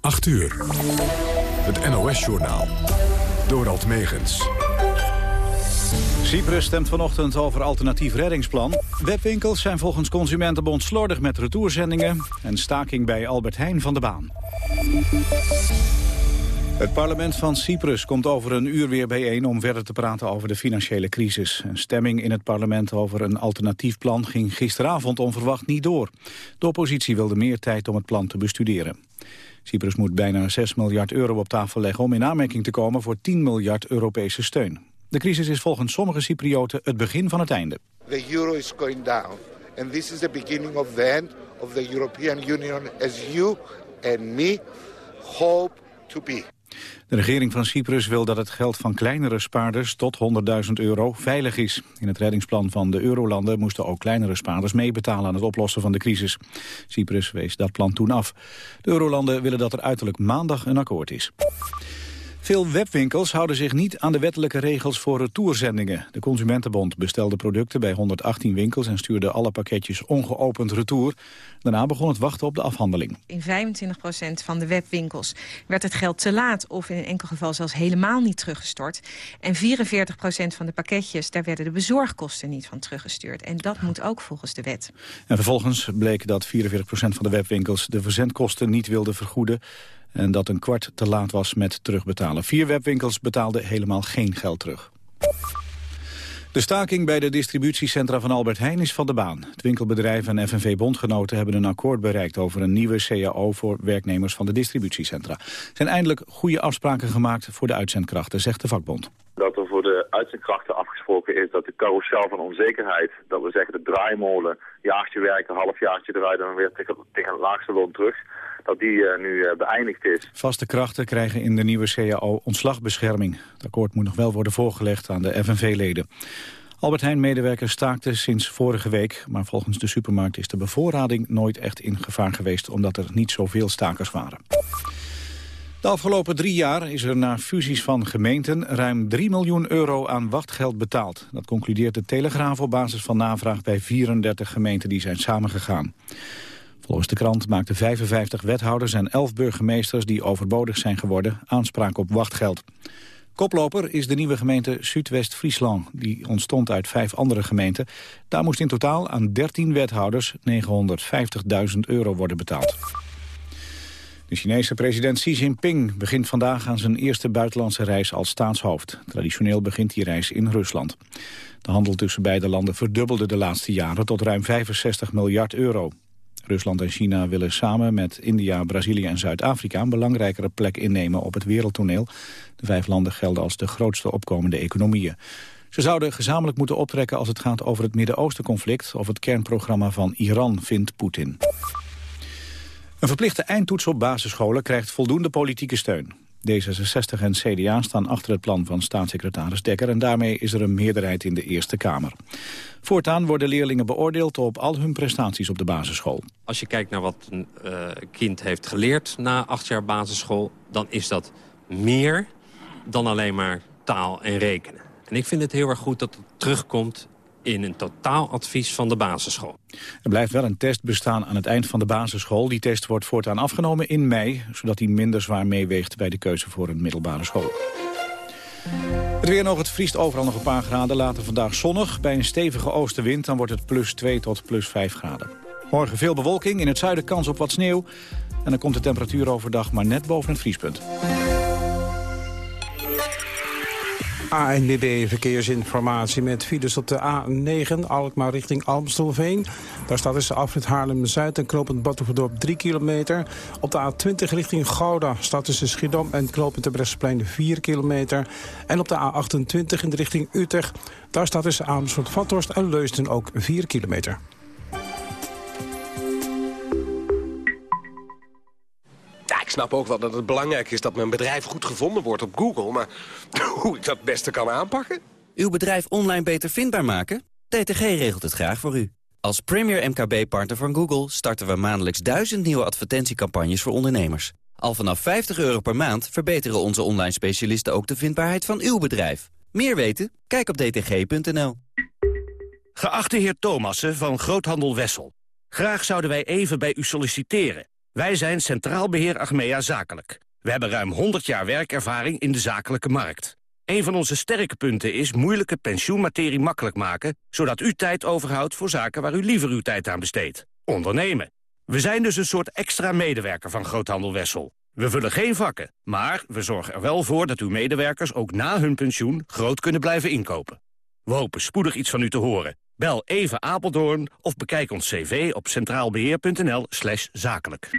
8 uur. Het NOS-journaal. Dorald Megens. Cyprus stemt vanochtend over alternatief reddingsplan. Webwinkels zijn volgens Consumentenbond slordig met retourzendingen... en staking bij Albert Heijn van de baan. Het parlement van Cyprus komt over een uur weer bijeen om verder te praten over de financiële crisis. Een stemming in het parlement over een alternatief plan ging gisteravond onverwacht niet door. De oppositie wilde meer tijd om het plan te bestuderen. Cyprus moet bijna 6 miljard euro op tafel leggen om in aanmerking te komen voor 10 miljard Europese steun. De crisis is volgens sommige Cyprioten het begin van het einde. The euro is going down and this is the beginning of the end of the European Union as you and me hope to be. De regering van Cyprus wil dat het geld van kleinere spaarders tot 100.000 euro veilig is. In het reddingsplan van de eurolanden moesten ook kleinere spaarders meebetalen aan het oplossen van de crisis. Cyprus wees dat plan toen af. De eurolanden willen dat er uiterlijk maandag een akkoord is. Veel webwinkels houden zich niet aan de wettelijke regels voor retourzendingen. De Consumentenbond bestelde producten bij 118 winkels en stuurde alle pakketjes ongeopend retour. Daarna begon het wachten op de afhandeling. In 25% van de webwinkels werd het geld te laat of in een enkel geval zelfs helemaal niet teruggestort. En 44% van de pakketjes, daar werden de bezorgkosten niet van teruggestuurd. En dat moet ook volgens de wet. En vervolgens bleek dat 44% van de webwinkels de verzendkosten niet wilden vergoeden en dat een kwart te laat was met terugbetalen. Vier webwinkels betaalden helemaal geen geld terug. De staking bij de distributiecentra van Albert Heijn is van de baan. Het winkelbedrijf en FNV-bondgenoten hebben een akkoord bereikt... over een nieuwe CAO voor werknemers van de distributiecentra. Er zijn eindelijk goede afspraken gemaakt voor de uitzendkrachten, zegt de vakbond. Dat er voor de uitzendkrachten afgesproken is dat de carousel van onzekerheid... dat we zeggen de draaimolen, jaartje werken, halfjaartje eruit... en dan weer tegen, tegen het laagste loon terug dat die uh, nu uh, beëindigd is. Vaste krachten krijgen in de nieuwe CAO ontslagbescherming. Het akkoord moet nog wel worden voorgelegd aan de FNV-leden. Albert Heijn-medewerkers staakten sinds vorige week... maar volgens de supermarkt is de bevoorrading nooit echt in gevaar geweest... omdat er niet zoveel stakers waren. De afgelopen drie jaar is er na fusies van gemeenten ruim 3 miljoen euro aan wachtgeld betaald. Dat concludeert de Telegraaf op basis van navraag bij 34 gemeenten die zijn samengegaan. Volgens de krant maakten 55 wethouders en 11 burgemeesters die overbodig zijn geworden aanspraak op wachtgeld. Koploper is de nieuwe gemeente Zuidwest-Friesland. Die ontstond uit vijf andere gemeenten. Daar moest in totaal aan 13 wethouders 950.000 euro worden betaald. De Chinese president Xi Jinping begint vandaag aan zijn eerste buitenlandse reis als staatshoofd. Traditioneel begint die reis in Rusland. De handel tussen beide landen verdubbelde de laatste jaren tot ruim 65 miljard euro. Rusland en China willen samen met India, Brazilië en Zuid-Afrika... een belangrijkere plek innemen op het wereldtoneel. De vijf landen gelden als de grootste opkomende economieën. Ze zouden gezamenlijk moeten optrekken als het gaat over het Midden-Oosten-conflict... of het kernprogramma van Iran, vindt Poetin. Een verplichte eindtoets op basisscholen krijgt voldoende politieke steun. D66 en CDA staan achter het plan van staatssecretaris Dekker... en daarmee is er een meerderheid in de Eerste Kamer. Voortaan worden leerlingen beoordeeld op al hun prestaties op de basisschool. Als je kijkt naar wat een uh, kind heeft geleerd na acht jaar basisschool... dan is dat meer dan alleen maar taal en rekenen. En ik vind het heel erg goed dat het terugkomt in een totaaladvies van de basisschool. Er blijft wel een test bestaan aan het eind van de basisschool. Die test wordt voortaan afgenomen in mei, zodat die minder zwaar meeweegt bij de keuze voor een middelbare school. Het weer nog, het vriest overal nog een paar graden. Later vandaag zonnig. Bij een stevige oostenwind dan wordt het plus 2 tot plus 5 graden. Morgen veel bewolking, in het zuiden kans op wat sneeuw. En dan komt de temperatuur overdag maar net boven het vriespunt. ANWB Verkeersinformatie met files op de A9, Alkmaar richting Almstelveen. Daar staat tussen afrit Haarlem-Zuid en knooppunt Batuverdorp 3 kilometer. Op de A20 richting Gouda staat tussen Schiedam en knooppunt de Bresseplein 4 kilometer. En op de A28 in de richting Utrecht, daar staat tussen Amersfoort-Vathorst en Leusden ook 4 kilometer. Ik snap ook wel dat het belangrijk is dat mijn bedrijf goed gevonden wordt op Google. Maar hoe ik dat het beste kan aanpakken? Uw bedrijf online beter vindbaar maken? DTG regelt het graag voor u. Als premier MKB-partner van Google starten we maandelijks duizend nieuwe advertentiecampagnes voor ondernemers. Al vanaf 50 euro per maand verbeteren onze online specialisten ook de vindbaarheid van uw bedrijf. Meer weten? Kijk op dtg.nl. Geachte heer Thomassen van Groothandel Wessel. Graag zouden wij even bij u solliciteren. Wij zijn Centraal Beheer Achmea Zakelijk. We hebben ruim 100 jaar werkervaring in de zakelijke markt. Een van onze sterke punten is moeilijke pensioenmaterie makkelijk maken... zodat u tijd overhoudt voor zaken waar u liever uw tijd aan besteedt. Ondernemen. We zijn dus een soort extra medewerker van Groothandel Wessel. We vullen geen vakken, maar we zorgen er wel voor dat uw medewerkers ook na hun pensioen groot kunnen blijven inkopen. We hopen spoedig iets van u te horen. Bel even Apeldoorn of bekijk ons cv op centraalbeheer.nl slash zakelijk.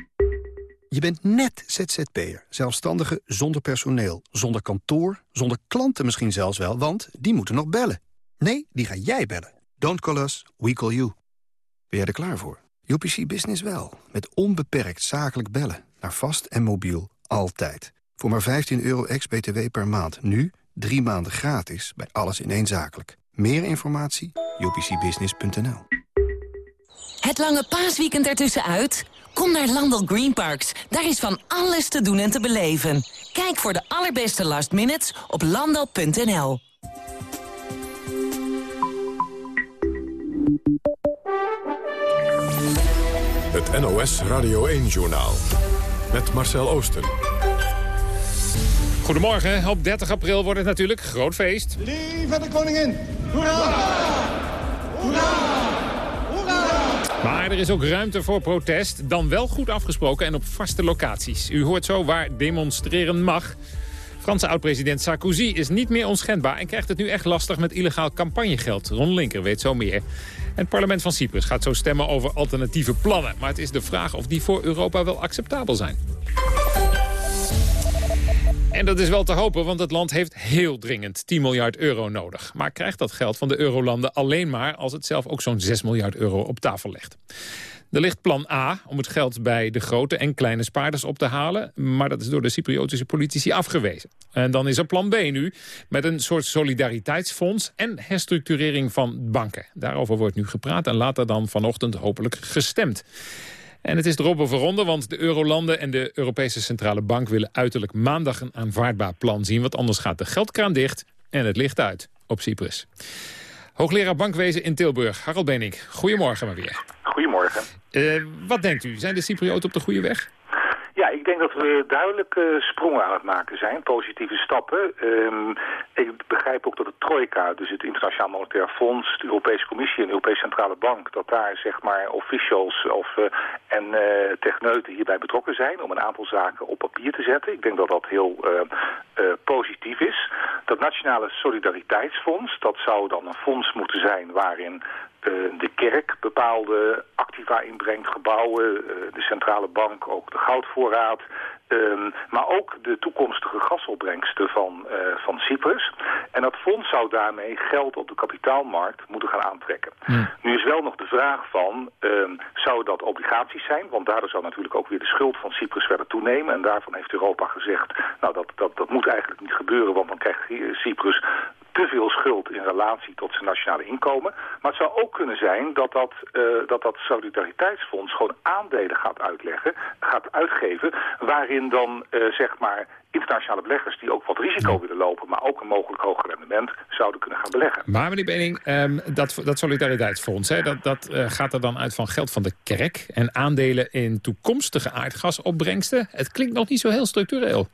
Je bent net ZZP'er, zelfstandige zonder personeel, zonder kantoor, zonder klanten misschien zelfs wel, want die moeten nog bellen. Nee, die ga jij bellen. Don't call us, we call you. Ben jij er klaar voor? UPC Business wel, met onbeperkt zakelijk bellen, naar vast en mobiel, altijd. Voor maar 15 euro ex-BTW per maand, nu drie maanden gratis bij alles in één zakelijk. Meer informatie? upcbusiness.nl Het lange paasweekend ertussenuit? Kom naar Landel Green Parks. Daar is van alles te doen en te beleven. Kijk voor de allerbeste last minutes op landel.nl. Het NOS Radio 1-journaal. Met Marcel Oosten. Goedemorgen. Op 30 april wordt het natuurlijk groot feest. Lieve de koningin. Hoera! Hoera! Maar er is ook ruimte voor protest, dan wel goed afgesproken en op vaste locaties. U hoort zo waar demonstreren mag. Franse oud-president Sarkozy is niet meer onschendbaar... en krijgt het nu echt lastig met illegaal campagnegeld. Ron Linker weet zo meer. En het parlement van Cyprus gaat zo stemmen over alternatieve plannen. Maar het is de vraag of die voor Europa wel acceptabel zijn. En dat is wel te hopen, want het land heeft heel dringend 10 miljard euro nodig. Maar krijgt dat geld van de eurolanden alleen maar als het zelf ook zo'n 6 miljard euro op tafel legt. Er ligt plan A om het geld bij de grote en kleine spaarders op te halen. Maar dat is door de Cypriotische politici afgewezen. En dan is er plan B nu met een soort solidariteitsfonds en herstructurering van banken. Daarover wordt nu gepraat en later dan vanochtend hopelijk gestemd. En het is erop of eronder, want de Eurolanden en de Europese Centrale Bank... willen uiterlijk maandag een aanvaardbaar plan zien... want anders gaat de geldkraan dicht en het licht uit op Cyprus. Hoogleraar Bankwezen in Tilburg, Harald Benink. Goedemorgen maar weer. Goedemorgen. Uh, wat denkt u? Zijn de Cyprioten op de goede weg? Ja, ik denk dat we duidelijk uh, sprongen aan het maken zijn, positieve stappen. Um, ik begrijp ook dat de Trojka, dus het Internationaal Monetair Fonds, de Europese Commissie en de Europese Centrale Bank, dat daar zeg maar officials of, uh, en uh, techneuten hierbij betrokken zijn om een aantal zaken op papier te zetten. Ik denk dat dat heel positief is. Dat Nationale Solidariteitsfonds, dat zou dan een fonds moeten zijn waarin de kerk bepaalde activa inbrengt, gebouwen, de centrale bank ook de goudvoorraad, um, maar ook de toekomstige gasopbrengsten van, uh, van Cyprus. En dat fonds zou daarmee geld op de kapitaalmarkt moeten gaan aantrekken. Nu is wel nog de vraag van, um, zou dat obligaties zijn? Want daardoor zou natuurlijk ook weer de schuld van Cyprus verder toenemen. En daarvan heeft Europa gezegd, nou dat, dat, dat moet eigenlijk niet gebeuren, want dan krijgt Cyprus te veel schuld in relatie tot zijn nationale inkomen. Maar het zou ook kunnen zijn dat dat, uh, dat, dat solidariteitsfonds gewoon aandelen gaat uitleggen, gaat uitgeven, waarin dan uh, zeg maar internationale beleggers die ook wat risico willen lopen, maar ook een mogelijk hoger rendement zouden kunnen gaan beleggen. Maar meneer Bening, um, dat, dat solidariteitsfonds, hè, dat, dat uh, gaat er dan uit van geld van de kerk en aandelen in toekomstige aardgasopbrengsten. Het klinkt nog niet zo heel structureel.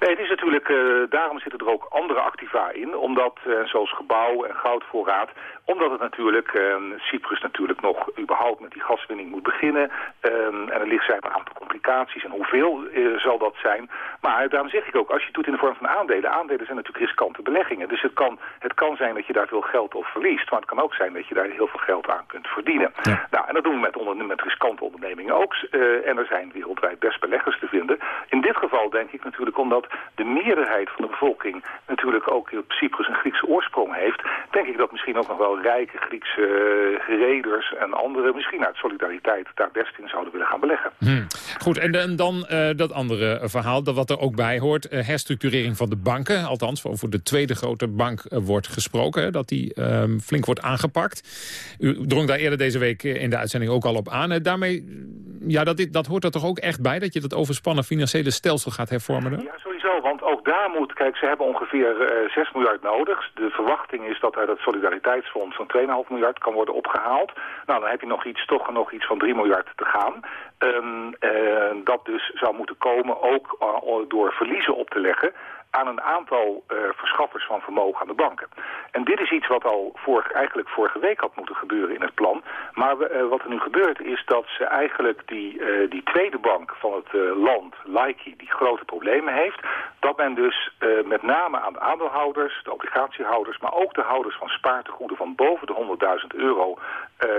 Nee, het is natuurlijk, uh, daarom zitten er ook andere activa in, omdat, uh, zoals gebouw en goudvoorraad, omdat het natuurlijk, uh, Cyprus natuurlijk nog überhaupt met die gaswinning moet beginnen. Um, en er ligt zijn een aantal complicaties en hoeveel zal dat zijn. Maar daarom zeg ik ook, als je het doet in de vorm van aandelen, aandelen zijn natuurlijk riskante beleggingen. Dus het kan, het kan zijn dat je daar veel geld op verliest, maar het kan ook zijn dat je daar heel veel geld aan kunt verdienen. Ja. Nou, en dat doen we met, onder, met riskante ondernemingen ook. en er zijn wereldwijd best beleggers te vinden. In dit geval denk ik natuurlijk omdat de meerderheid van de bevolking natuurlijk ook op Cyprus een Griekse oorsprong heeft, denk ik dat misschien ook nog wel rijke Griekse uh, reders en anderen misschien uit solidariteit daar best in zouden willen gaan beleggen. Hmm. Goed, en, en dan uh, dat andere verhaal, dat wat er ook bij hoort, uh, herstructurering van de banken. Althans, over de tweede grote bank wordt gesproken, dat die um, flink wordt aangepakt. U drong daar eerder deze week in de uitzending ook al op aan. daarmee, ja, dat, dat hoort er toch ook echt bij, dat je dat overspannen financiële stelsel gaat hervormen? Ja, sowieso, want ook daar moet, kijk, ze hebben ongeveer uh, 6 miljard nodig. De verwachting is dat uit het solidariteitsfonds van 2,5 miljard kan worden opgehaald. Nou, dan heb je nog iets, toch nog iets van 3 miljard te gaan. ehm, eh, dat dus zou moeten komen ook uh, door verliezen op te leggen aan een aantal uh, verschaffers van vermogen aan de banken. En dit is iets wat al vorig, eigenlijk vorige week had moeten gebeuren in het plan. Maar uh, wat er nu gebeurt is dat ze eigenlijk die, uh, die tweede bank van het land, Laiki, die grote problemen heeft. Dat men dus met name aan de aandeelhouders, de obligatiehouders, maar ook de houders van spaartegoeden van boven de 100.000 euro,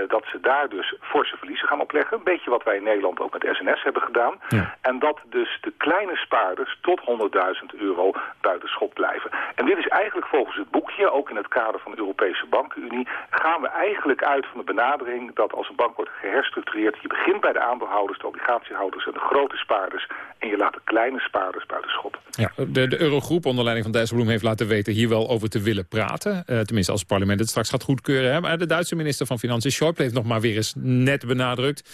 dat ze daar dus forse verliezen gaan opleggen. Een beetje wat wij in Nederland ook met SNS hebben gedaan. Ja. En dat dus de kleine spaarders tot 100.000 euro buitenschot blijven. En dit is eigenlijk volgens het boekje, ook in het kader van de Europese Bankenunie, gaan we eigenlijk uit van de benadering dat als een bank wordt geherstructureerd, je begint bij de aandeelhouders, de obligatiehouders en de grote spaarders en je laat de kleine spaarders buitenschot. Ja, de, de Eurogroep onder leiding van Dijsselbloem heeft laten weten hier wel over te willen praten. Uh, tenminste als het parlement het straks gaat goedkeuren. Hè. Maar de Duitse minister van Financiën Schäuble heeft nog maar weer eens net benadrukt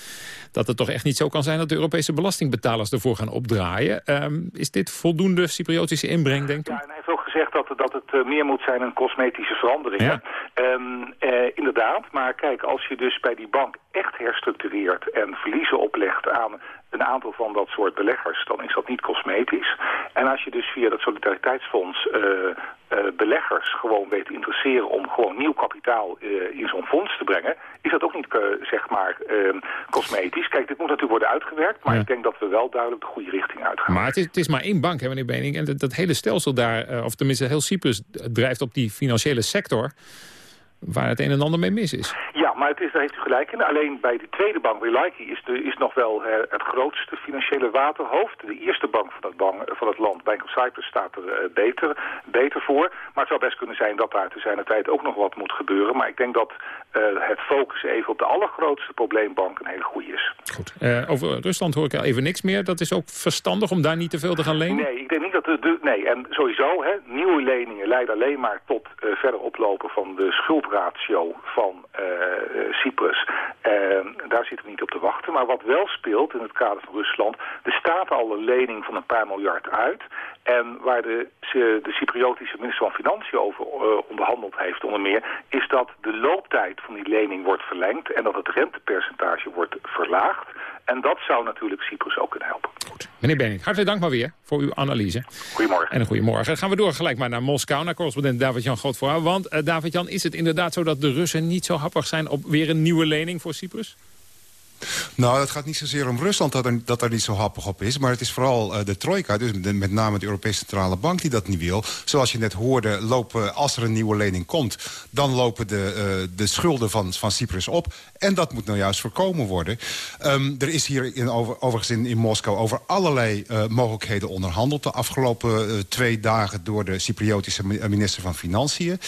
dat het toch echt niet zo kan zijn dat de Europese belastingbetalers ervoor gaan opdraaien. Um, is dit voldoende Cypriotische inbreng, denk Ja, en hij heeft ook gezegd dat, dat het uh, meer moet zijn een cosmetische verandering. Ja. Um, uh, inderdaad, maar kijk, als je dus bij die bank echt herstructureert en verliezen oplegt aan een aantal van dat soort beleggers, dan is dat niet cosmetisch. En als je dus via dat solidariteitsfonds uh, uh, beleggers gewoon weet te interesseren om gewoon nieuw kapitaal uh, in zo'n fonds te brengen, is dat ook niet, zeg maar, ehm, cosmetisch. Kijk, dit moet natuurlijk worden uitgewerkt, maar ja. ik denk dat we wel duidelijk de goede richting uitgaan. Maar het is, het is maar één bank, hè, meneer Bening, en dat, dat hele stelsel daar, of tenminste heel Cyprus, drijft op die financiële sector waar het een en ander mee mis is. Ja, maar het is, daar heeft u gelijk in. Alleen bij de tweede bank, Relaiki, is, de, is nog wel uh, het grootste financiële waterhoofd. De eerste bank van het, van het land, Bank of Cyprus, staat er uh, beter, beter voor. Maar het zou best kunnen zijn dat daar te zijn tijd ook nog wat moet gebeuren. Maar ik denk dat uh, het focussen even op de allergrootste probleembank een hele goede is. Goed. over Rusland hoor ik al even niks meer. Dat is ook verstandig om daar niet te veel te gaan lenen? Nee, ik denk niet dat... De, de, nee, en sowieso, hè, nieuwe leningen leiden alleen maar tot verder oplopen van de schuld ratio van Cyprus. Uh, daar zitten we niet op te wachten. Maar wat wel speelt in het kader van Rusland... er staat al een lening van een paar miljard uit... En waar de, de Cypriotische minister van Financiën over onderhandeld heeft onder meer... is dat de looptijd van die lening wordt verlengd... en dat het rentepercentage wordt verlaagd. En dat zou natuurlijk Cyprus ook kunnen helpen. Goed. Meneer Benning, hartelijk dank maar weer voor uw analyse. Goedemorgen. En een goedemorgen. Dan gaan we door gelijk maar naar Moskou, naar correspondent David-Jan Godvoor. Want uh, David-Jan, is het inderdaad zo dat de Russen niet zo happig zijn... op weer een nieuwe lening voor Cyprus? Nou, het gaat niet zozeer om Rusland dat er, dat er niet zo happig op is. Maar het is vooral uh, de trojka, dus met name de Europese Centrale Bank... die dat niet wil. Zoals je net hoorde, lopen, als er een nieuwe lening komt... dan lopen de, uh, de schulden van, van Cyprus op. En dat moet nou juist voorkomen worden. Um, er is hier in, over, overigens in, in Moskou over allerlei mogelijkheden onderhandeld... de afgelopen twee dagen door de Cypriotische minister van Financiën.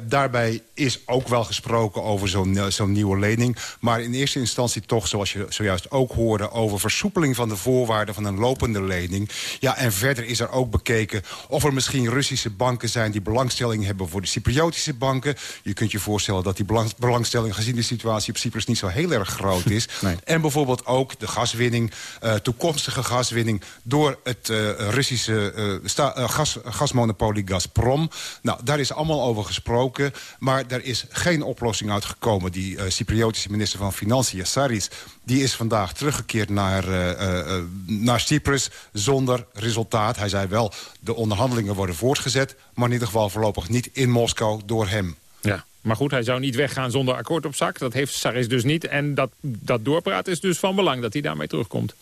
daarbij is ook wel gesproken over zo'n zo'n nieuwe lening. Maar in eerste instantie toch zoals je zojuist ook hoorde... over versoepeling van de voorwaarden van een lopende lening. Ja, en verder is er ook bekeken of er misschien Russische banken zijn... die belangstelling hebben voor de Cypriotische banken. Je kunt je voorstellen dat die belang, belangstelling... gezien de situatie op Cyprus niet zo heel erg groot is. Nee. En bijvoorbeeld ook de gaswinning, uh, toekomstige gaswinning... door het uh, Russische uh, sta, gas, gasmonopolie Gazprom. Nou, daar is allemaal over gesproken. Maar daar is geen oplossing uitgekomen. Die Cypriotische minister van Financiën, Saris die is vandaag teruggekeerd naar, uh, naar Cyprus zonder resultaat. Hij zei wel, de onderhandelingen worden voortgezet... maar in ieder geval voorlopig niet in Moskou door hem. Ja, maar goed, hij zou niet weggaan zonder akkoord op zak. Dat heeft Saris dus niet. En dat, dat doorpraten is dus van belang dat hij daarmee terugkomt.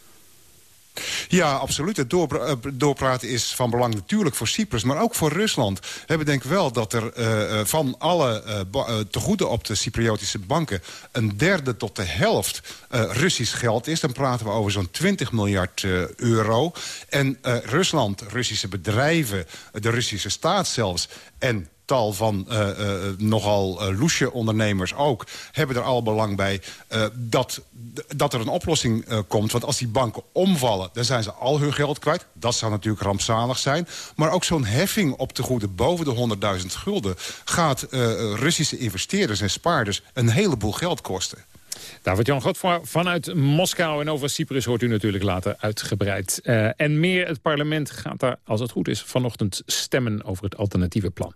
Ja, absoluut. Het eh, doorpraten is van belang natuurlijk voor Cyprus, maar ook voor Rusland. We bedenken wel dat er uh, van alle uh, tegoeden op de Cypriotische banken... een derde tot de helft Russisch geld is. Dan praten we over zo'n 20 miljard euro. En Rusland, Russische bedrijven, de Russische staat zelfs... en van uh, uh, nogal uh, loesje ondernemers ook... hebben er al belang bij dat, dat er een oplossing komt. Want als die banken omvallen, dan zijn ze al hun geld kwijt. Dat zou natuurlijk rampzalig zijn. Maar ook zo'n heffing op de goede boven de 100.000 gulden... gaat Russische investeerders en spaarders een heleboel geld kosten. David-Jan Godfroy vanuit Moskou en over Cyprus hoort u natuurlijk later uitgebreid. En meer, het parlement gaat daar, als het goed is, vanochtend stemmen over het alternatieve plan.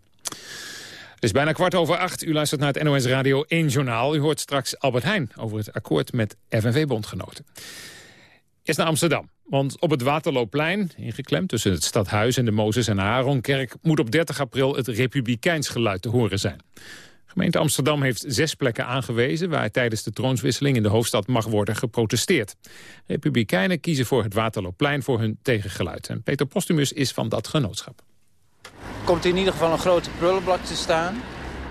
Het is bijna kwart over acht. U luistert naar het NOS Radio 1 Journaal. U hoort straks Albert Heijn over het akkoord met FNV-bondgenoten. Eerst naar Amsterdam. Want op het Waterloopplein, ingeklemd tussen het Stadhuis en de Mozes en Aaronkerk... moet op 30 april het republikeins geluid te horen zijn. Gemeente Amsterdam heeft zes plekken aangewezen... waar tijdens de troonswisseling in de hoofdstad mag worden geprotesteerd. Republikeinen kiezen voor het Waterloopplein voor hun tegengeluid. En Peter Postumus is van dat genootschap. Komt in ieder geval een grote prullenbak te staan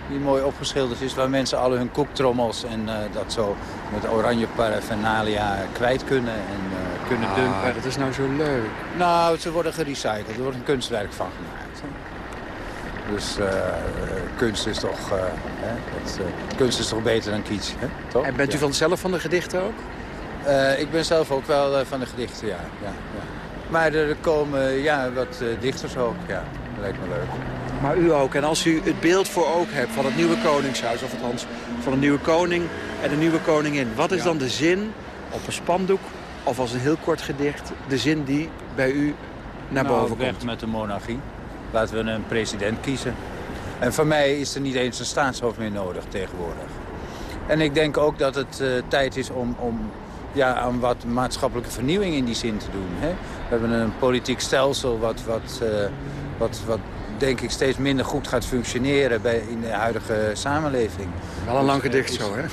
die mooi opgeschilderd is... waar mensen alle hun koektrommels en uh, dat zo met oranje paraphernalia kwijt kunnen en uh, kunnen ah, dumpen. dat is nou zo leuk. Nou, ze worden gerecycled. Er wordt een kunstwerk van gemaakt. Dus uh, kunst is toch, hè, dat, kunst is toch beter dan kitsch, hè? toch? En bent u van zelf van de gedichten ook? ik ben zelf ook wel van de gedichten, ja. ja, ja. Maar er komen ja, wat dichters ook, ja. Dat lijkt me leuk. Maar u ook. En als u het beeld voor oog hebt van het nieuwe koningshuis... of althans van een nieuwe koning en een nieuwe koningin... wat is dan de zin op een spandoek of als een heel kort gedicht... de zin die bij u naar nou, boven weg komt? met de monarchie. Laten we een president kiezen. En voor mij is er niet eens een staatshoofd meer nodig tegenwoordig. En ik denk ook dat het uh, tijd is om, om ja, aan wat maatschappelijke vernieuwing in die zin te doen. Hè? We hebben een politiek stelsel wat, wat, uh, wat, wat denk ik steeds minder goed gaat functioneren bij, in de huidige samenleving. Wel een lang gedicht zo, hè?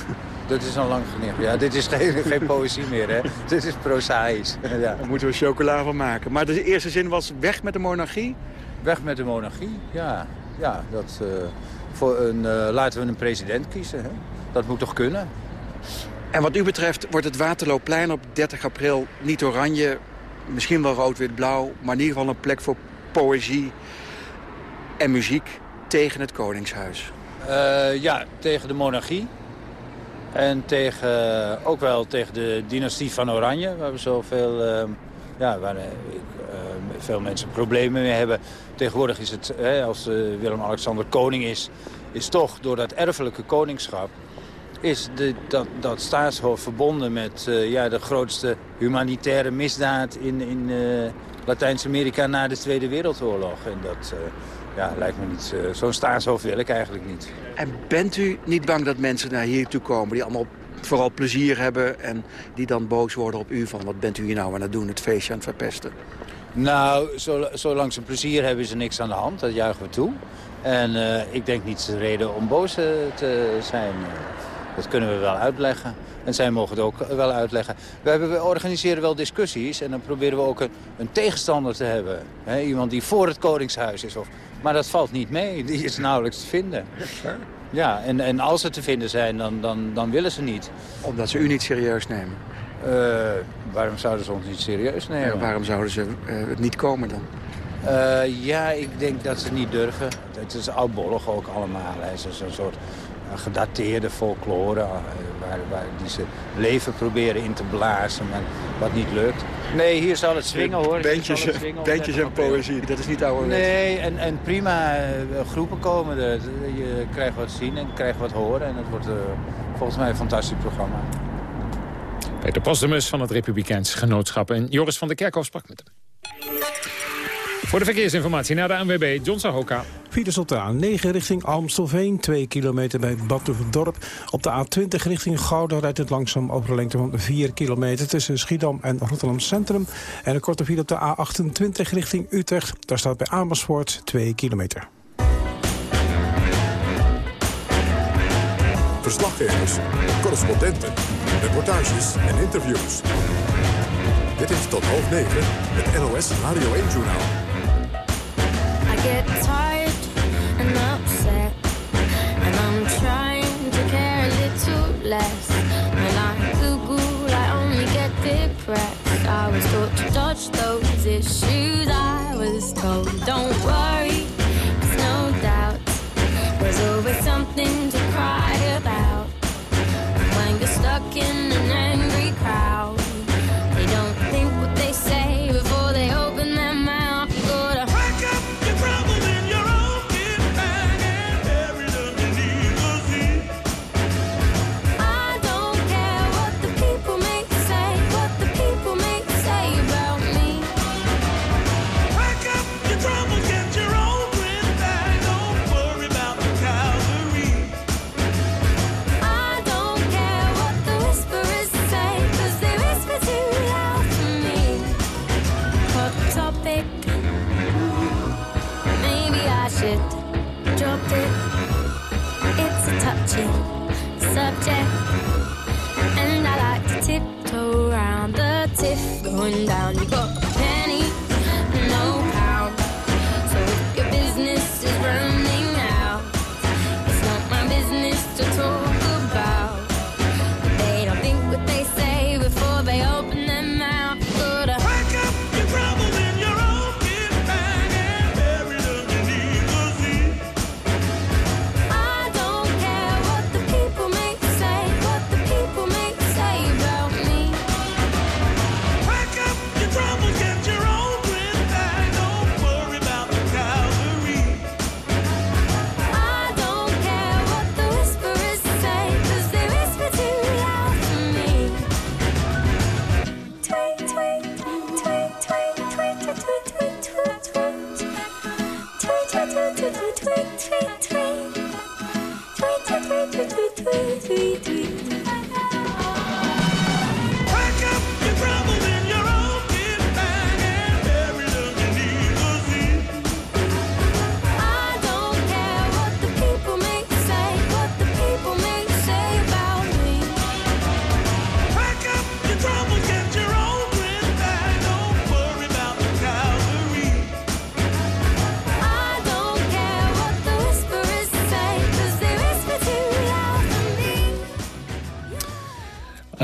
Dat is een lang gedicht. Ja, dit is geen, geen poëzie meer, hè? Dit is prozaïs. Ja. Daar moeten we chocola van maken. Maar de eerste zin was weg met de monarchie? Weg met de monarchie, ja. Ja, dat, uh, voor een, uh, laten we een president kiezen, hè? Dat moet toch kunnen? En wat u betreft wordt het Waterloopplein op 30 april niet oranje... misschien wel rood-wit-blauw, maar in ieder geval een plek voor poëzie en muziek tegen het Koningshuis? Uh, ja, tegen de monarchie. En tegen, ook wel tegen de dynastie van Oranje, waar we zoveel, uh, ja, waar uh, veel mensen problemen mee hebben. Tegenwoordig is het, hè, als Willem-Alexander koning is, is toch door dat erfelijke koningschap is de, dat, dat staatshoofd verbonden met ja, de grootste humanitaire misdaad in, in Latijns-Amerika na de Tweede Wereldoorlog. En dat, ja, lijkt me niet. Uh, Zo'n staatshoofd wil ik eigenlijk niet. En bent u niet bang dat mensen naar hier toe komen die allemaal vooral plezier hebben... en die dan boos worden op u van wat bent u hier nou aan het doen, het feestje aan het verpesten? Nou, zolang ze plezier hebben is er niks aan de hand. Dat juichen we toe. En uh, ik denk niet de reden om boos te zijn. Dat kunnen we wel uitleggen. En zij mogen het ook wel uitleggen. We, hebben, we organiseren wel discussies en dan proberen we ook een, een tegenstander te hebben. He, iemand die voor het Koningshuis is. Of, maar dat valt niet mee. Die is nauwelijks te vinden. Ja, en, en als ze te vinden zijn, dan, dan, dan willen ze niet. Omdat ze u niet serieus nemen? Uh, waarom zouden ze ons niet serieus nemen? Ja, waarom zouden ze uh, het niet komen dan? Uh, ja, ik denk dat ze niet durven. Het is oudbollig ook allemaal. Het is een soort gedateerde folklore... Waar, waar, die ze leven proberen in te blazen, maar wat niet lukt. Nee, hier zal het swingen hoor. Bandjes, bandjes en poëzie, dat is niet ouderwets. Nee, en, en prima groepen komen er. Je krijgt wat zien en krijgt wat horen. En het wordt uh, volgens mij een fantastisch programma. Peter Postumus van het Republikeins Genootschap. En Joris van der Kerkhoff sprak met hem. Voor de verkeersinformatie naar de ANWB, John Sahoka. Files op de A9 richting Almstelveen, 2 kilometer bij Badhoevedorp. Op de A20 richting Gouda rijdt het langzaam over een lengte van 4 kilometer... tussen Schiedam en Rotterdam Centrum. En een korte file op de A28 richting Utrecht. Daar staat bij Amersfoort 2 kilometer. Verslaggevers, correspondenten, reportages en interviews. Dit is tot half negen, het NOS Radio 1-journaal. get tired and upset. And I'm trying to care a little less. When I Google, I only get depressed. I was taught to dodge those issues I was told, run down. you go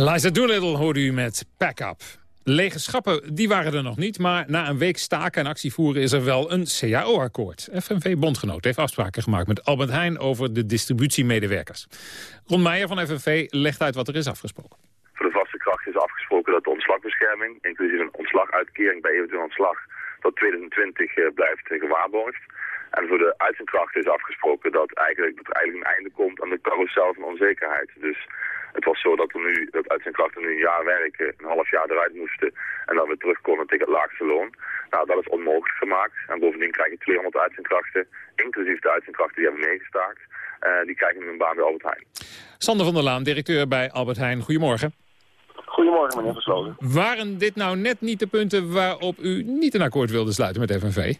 Eliza Doolittle hoorde u met Pack Up. Lege schappen, die waren er nog niet, maar na een week staken en actievoeren is er wel een CAO-akkoord. FNV-bondgenoot heeft afspraken gemaakt met Albert Heijn over de distributiemedewerkers. Ron Meijer van FNV legt uit wat er is afgesproken. Voor de vaste kracht is afgesproken dat de ontslagbescherming, inclusief een ontslaguitkering bij eventueel ontslag, tot 2020 eh, blijft gewaarborgd. En voor de uitzendkrachten is afgesproken dat, eigenlijk, dat er eigenlijk een einde komt aan de carousel van onzekerheid. Dus het was zo dat, er nu, dat uitzendkrachten nu een jaar werken, een half jaar eruit moesten en dan weer terug konden tegen het laagste loon. Nou, dat is onmogelijk gemaakt. En bovendien krijg je 200 uitzendkrachten, inclusief de uitzendkrachten die hebben meegestaakt. eh, die krijgen nu een baan bij Albert Heijn. Sander van der Laan, directeur bij Albert Heijn. Goedemorgen. Goedemorgen, meneer Versloten. Waren dit nou net niet de punten waarop u niet een akkoord wilde sluiten met FNV?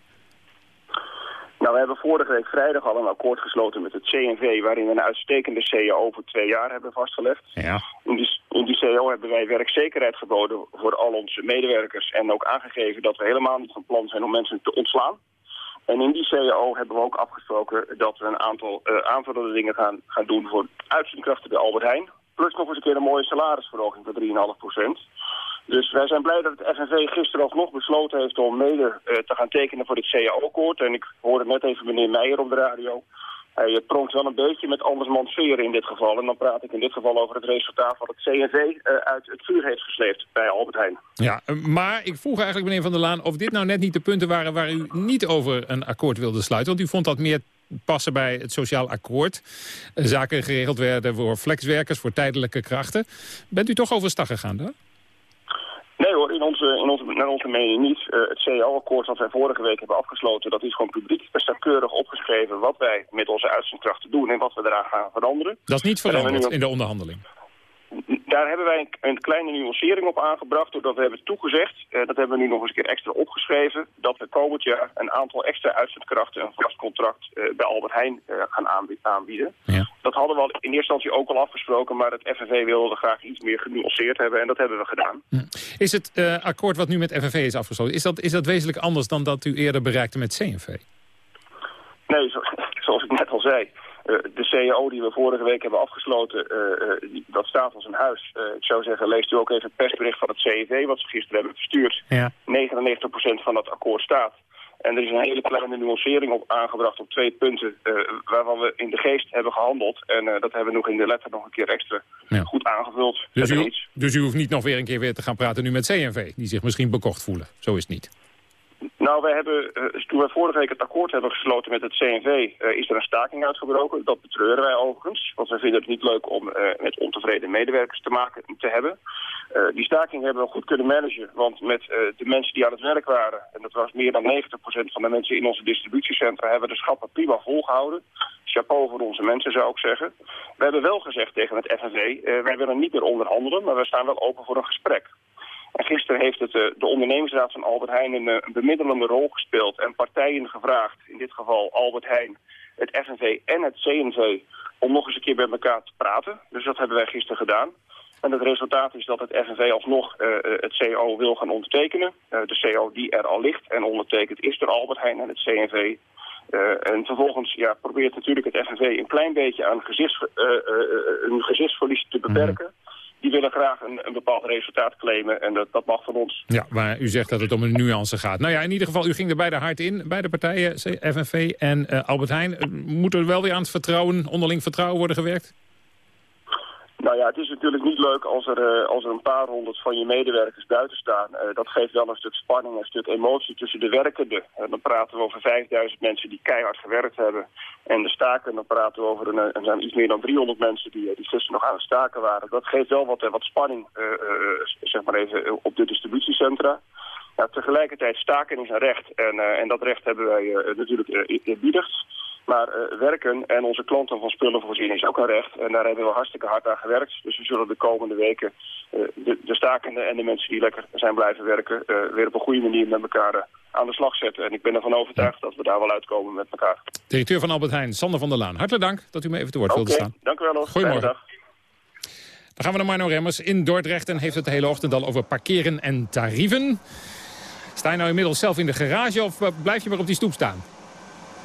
We hebben vorige week vrijdag al een akkoord gesloten met het CNV... waarin we een uitstekende CAO voor twee jaar hebben vastgelegd. Ja. In die, in die CAO hebben wij werkzekerheid geboden voor al onze medewerkers... en ook aangegeven dat we helemaal niet van plan zijn om mensen te ontslaan. En in die CAO hebben we ook afgesproken dat we een aantal eh, aanvullende dingen gaan, gaan doen... voor uitzendkrachten bij Albert Heijn. Plus nog eens een keer een mooie salarisverhoging van 3,5 procent. Dus wij zijn blij dat het FNV gisteren alsnog besloten heeft om mede eh, te gaan tekenen voor het CAO-akkoord. En ik hoorde net even meneer Meijer op de radio. Hij eh, pronkt wel een beetje met andersmans veren in dit geval. En dan praat ik in dit geval over het resultaat wat het CNV eh, uit het vuur heeft gesleept bij Albert Heijn. Ja, maar ik vroeg eigenlijk meneer Van der Laan of dit nou net niet de punten waren waar u niet over een akkoord wilde sluiten. Want u vond dat meer passen bij het sociaal akkoord. Zaken geregeld werden voor flexwerkers, voor tijdelijke krachten. Bent u toch overstag gegaan daar? Nee hoor, in onze, in onze, naar onze mening niet. Eh, het CAO-akkoord dat wij vorige week hebben afgesloten, dat is gewoon publiek. Er staat keurig opgeschreven wat wij met onze uitzendkrachten doen en wat we eraan gaan veranderen. Dat is niet veranderd in de onderhandeling. Daar hebben wij een, een kleine nuancering op aangebracht doordat we hebben toegezegd, eh, dat hebben we nu nog eens een keer extra opgeschreven, dat we komend jaar een aantal extra uitzendkrachten een vast contract eh, bij Albert Heijn eh, gaan aanbi- aanbieden. Dat hadden we al in eerste instantie ook al afgesproken, maar het FNV wilde graag iets meer genuanceerd hebben en dat hebben we gedaan. Is het akkoord wat nu met FNV is afgesloten, is dat, is dat wezenlijk anders dan dat u eerder bereikte met CNV? Nee, zo- zoals ik net al zei. Eh, de CAO die we vorige week hebben afgesloten, eh, eh, die- dat staat als een huis. Ik zou zeggen, leest u ook even het persbericht van het CNV, wat ze gisteren hebben verstuurd. Ja. 99% van dat akkoord staat. En er is een hele kleine nuancering op aangebracht op twee punten... waarvan we in de geest hebben gehandeld. En dat hebben we nog in de letter nog een keer extra goed aangevuld. Dus u, dus u hoeft niet nog weer een keer weer te gaan praten nu met CNV, die zich misschien bekocht voelen. Zo is het niet. Nou, wij hebben, eh, toen wij vorige week het akkoord hebben gesloten met het CNV, eh, is er een staking uitgebroken. Dat betreuren wij overigens, want wij vinden het niet leuk om eh, met ontevreden medewerkers te maken te hebben. Die staking hebben we goed kunnen managen, want met de mensen die aan het werk waren, en dat was meer dan 90% van de mensen in onze distributiecentra, hebben de schappen prima volgehouden. Chapeau voor onze mensen, zou ik zeggen. We hebben wel gezegd tegen het FNV, wij willen niet meer onderhandelen, maar we staan wel open voor een gesprek. En gisteren heeft het, de ondernemersraad van Albert Heijn een, een bemiddelende rol gespeeld... en partijen gevraagd, in dit geval Albert Heijn, het FNV en het CNV... om nog eens een keer met elkaar te praten. Dus dat hebben wij gisteren gedaan. En het resultaat is dat het FNV alsnog uh, het CO wil gaan ondertekenen. Uh, de CO die er al ligt en ondertekend is door Albert Heijn en het CNV. Uh, en vervolgens ja, probeert natuurlijk het FNV een klein beetje aan gezichts, een gezichtsverlies te beperken. Mm -hmm. Die willen graag een, een, bepaald resultaat claimen en dat, dat mag van ons. Ja, maar u zegt dat het om een nuance gaat. Nou ja, in ieder geval, u ging er beide hard in. Beide partijen, FNV en Albert Heijn. Moet er wel weer aan het vertrouwen, onderling vertrouwen worden gewerkt? Nou ja, het is natuurlijk niet leuk als er, uh, als er een paar honderd van je medewerkers buiten staan. Uh, dat geeft wel een stuk spanning, een stuk emotie tussen de werkenden. Uh, dan praten we over 5000 mensen die keihard gewerkt hebben. En de staken, dan praten we over een, iets meer dan 300 mensen die, die gisteren nog aan het staken waren. Dat geeft wel wat, wat spanning, zeg maar even, op de distributiecentra. Ja, tegelijkertijd staken is een recht en, en dat recht hebben wij natuurlijk eerbiedigd. Maar uh, werken en onze klanten van spullen voorzien is ook een recht. En daar hebben we hartstikke hard aan gewerkt. Dus we zullen de komende weken uh, de, de stakenden en de mensen die lekker zijn blijven werken... Uh, weer op een goede manier met elkaar aan de slag zetten. En ik ben ervan overtuigd dat we daar wel uitkomen met elkaar. Directeur van Albert Heijn, Sander van der Laan. Hartelijk dank dat u me even te woord okay, wilde staan. dank u wel nog. Goedemorgen. Dan gaan we naar Marno Remmers in Dordrecht en heeft het de hele ochtend al over parkeren en tarieven. Sta je nou inmiddels zelf in de garage of blijf je maar op die stoep staan?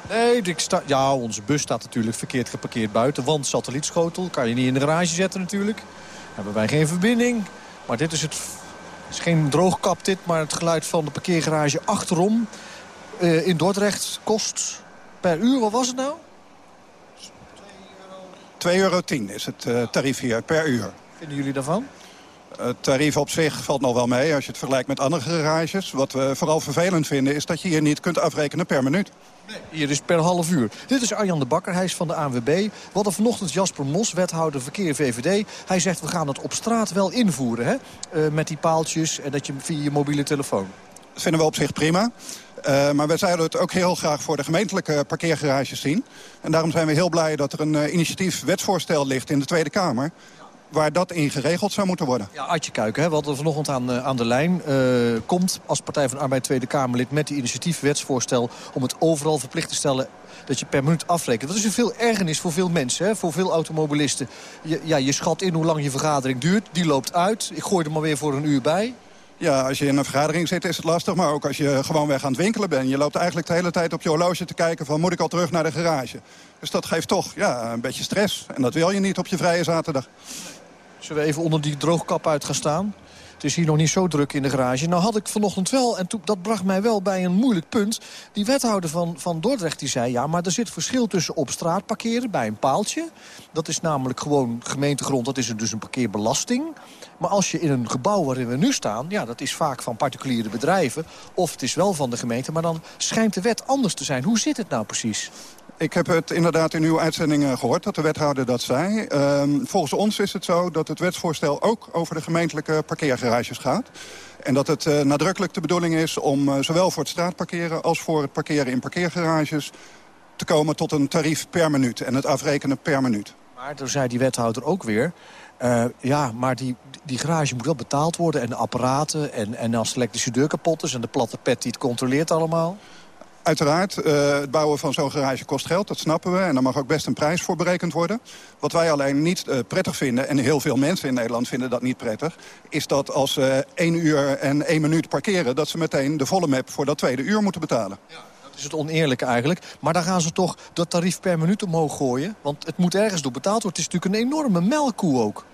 Nee, ik sta, ja, onze bus staat natuurlijk verkeerd geparkeerd buiten. Want satellietschotel kan je niet in de garage zetten natuurlijk. Hebben wij geen verbinding. Maar dit is het... is geen droogkap dit, maar het geluid van de parkeergarage achterom. Uh, in Dordrecht kost per uur, wat was het nou? 2,10 euro is het uh, tarief hier per uur. Vinden jullie daarvan? Het tarief op zich valt nog wel mee als je het vergelijkt met andere garages. Wat we vooral vervelend vinden is dat je hier niet kunt afrekenen per minuut. Nee, hier is per half uur. Dit is Arjan de Bakker, hij is van de ANWB. We hadden vanochtend Jasper Mos, wethouder verkeer VVD. Hij zegt we gaan het op straat wel invoeren, hè? Uh, met die paaltjes en dat je via je mobiele telefoon. Dat vinden we op zich prima. Uh, maar wij zouden het ook heel graag voor de gemeentelijke parkeergarages zien. En daarom zijn we heel blij dat er een uh, initiatief wetsvoorstel ligt in de Tweede Kamer waar dat in geregeld zou moeten worden. Ja, Adje Kuiken, hè, wat er vanochtend aan, uh, aan de lijn uh, komt... als Partij van Arbeid Tweede Kamerlid met die initiatiefwetsvoorstel... om het overal verplicht te stellen dat je per minuut afrekent. Dat is een veel ergernis voor veel mensen, hè, voor veel automobilisten. Je, ja, je schat in hoe lang je vergadering duurt, die loopt uit. Ik gooi er maar weer voor een uur bij. Ja, als je in een vergadering zit is het lastig. Maar ook als je gewoon weg aan het winkelen bent. Je loopt eigenlijk de hele tijd op je horloge te kijken van... moet ik al terug naar de garage? Dus dat geeft toch ja, een beetje stress. En dat wil je niet op je vrije zaterdag. Zullen we even onder die droogkap uit gaan staan? Het is hier nog niet zo druk in de garage. Nou had ik vanochtend wel, en dat bracht mij wel bij een moeilijk punt... die wethouder van, van Dordrecht die zei... ja, maar er zit verschil tussen op straat parkeren bij een paaltje. Dat is namelijk gewoon gemeentegrond, dat is dus een parkeerbelasting. Maar als je in een gebouw waarin we nu staan... ja, dat is vaak van particuliere bedrijven... of het is wel van de gemeente, maar dan schijnt de wet anders te zijn. Hoe zit het nou precies? Ik heb het inderdaad in uw uitzending gehoord dat de wethouder dat zei. Um, volgens ons is het zo dat het wetsvoorstel ook over de gemeentelijke parkeergarages gaat. En dat het uh, nadrukkelijk de bedoeling is om uh, zowel voor het straatparkeren... als voor het parkeren in parkeergarages te komen tot een tarief per minuut. En het afrekenen per minuut. Maar toen zei die wethouder ook weer... Ja, maar die, die garage moet wel betaald worden. En de apparaten. En, en als de elektrische deur kapot is. En de platte pet die het controleert allemaal. Uiteraard, uh, het bouwen van zo'n garage kost geld, dat snappen we. En daar mag ook best een prijs voor berekend worden. Wat wij alleen niet uh, prettig vinden, en heel veel mensen in Nederland vinden dat niet prettig... is dat als ze één uur en één minuut parkeren... dat ze meteen de volle map voor dat tweede uur moeten betalen. Ja. Dat is het oneerlijke eigenlijk. Maar dan gaan ze toch dat tarief per minuut omhoog gooien. Want het moet ergens door betaald worden. Het is natuurlijk een enorme melkkoe ook.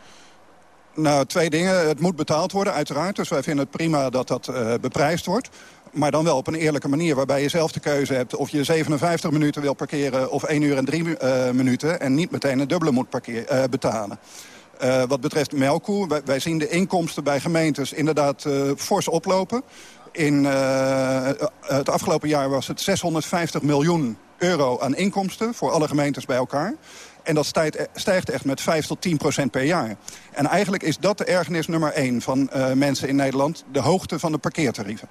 Nou, twee dingen. Het moet betaald worden, uiteraard. Dus wij vinden het prima dat dat uh, beprijsd wordt. Maar dan wel op een eerlijke manier waarbij je zelf de keuze hebt... of je 57 minuten wil parkeren of 1 uur en 3 uh, minuten... en niet meteen een dubbele moet uh, betalen. Uh, wat betreft melkkoe, wij, zien de inkomsten bij gemeentes inderdaad fors oplopen. In het afgelopen jaar was het 650 miljoen euro aan inkomsten voor alle gemeentes bij elkaar. En dat stijgt, stijgt echt met 5 tot 10 procent per jaar. En eigenlijk is dat de ergernis nummer 1 van mensen in Nederland. De hoogte van de parkeertarieven.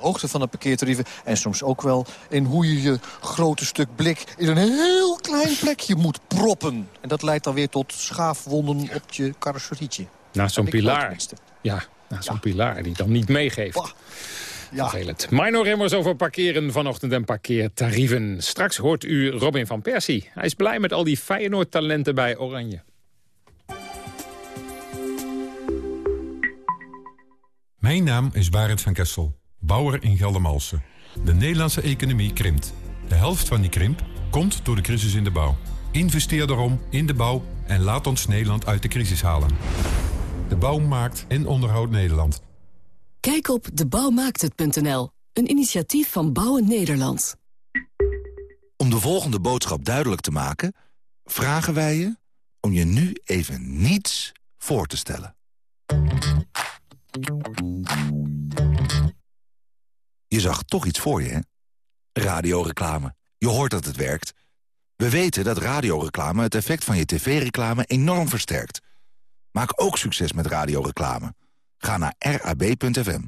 Hoogte van de parkeertarieven. En soms ook wel in hoe je je grote stuk blik in een heel klein plekje moet proppen. En dat leidt dan weer tot schaafwonden op je carrosserietje. Naast zo'n pilaar. Ja, Nou, Zo'n pilaar die dan niet meegeeft. Ja. Vervelend. Minor Remmers over parkeren vanochtend en parkeertarieven. Straks hoort u Robin van Persie. Hij is blij met al die Feyenoord-talenten bij Oranje. Mijn naam is Barend van Kessel, bouwer in Geldermalsen. De Nederlandse economie krimpt. De helft van die krimp komt door de crisis in de bouw. Investeer daarom in de bouw en laat ons Nederland uit de crisis halen. De bouw maakt en onderhoudt Nederland. Kijk op debouwmaakthet.nl, een initiatief van Bouwen Nederland. Om de volgende boodschap duidelijk te maken... vragen wij je om je nu even niets voor te stellen. Je zag toch iets voor je, hè? Radioreclame. Je hoort dat het werkt. We weten dat radioreclame het effect van je tv-reclame enorm versterkt. Maak ook succes met radioreclame. Ga naar rab.fm.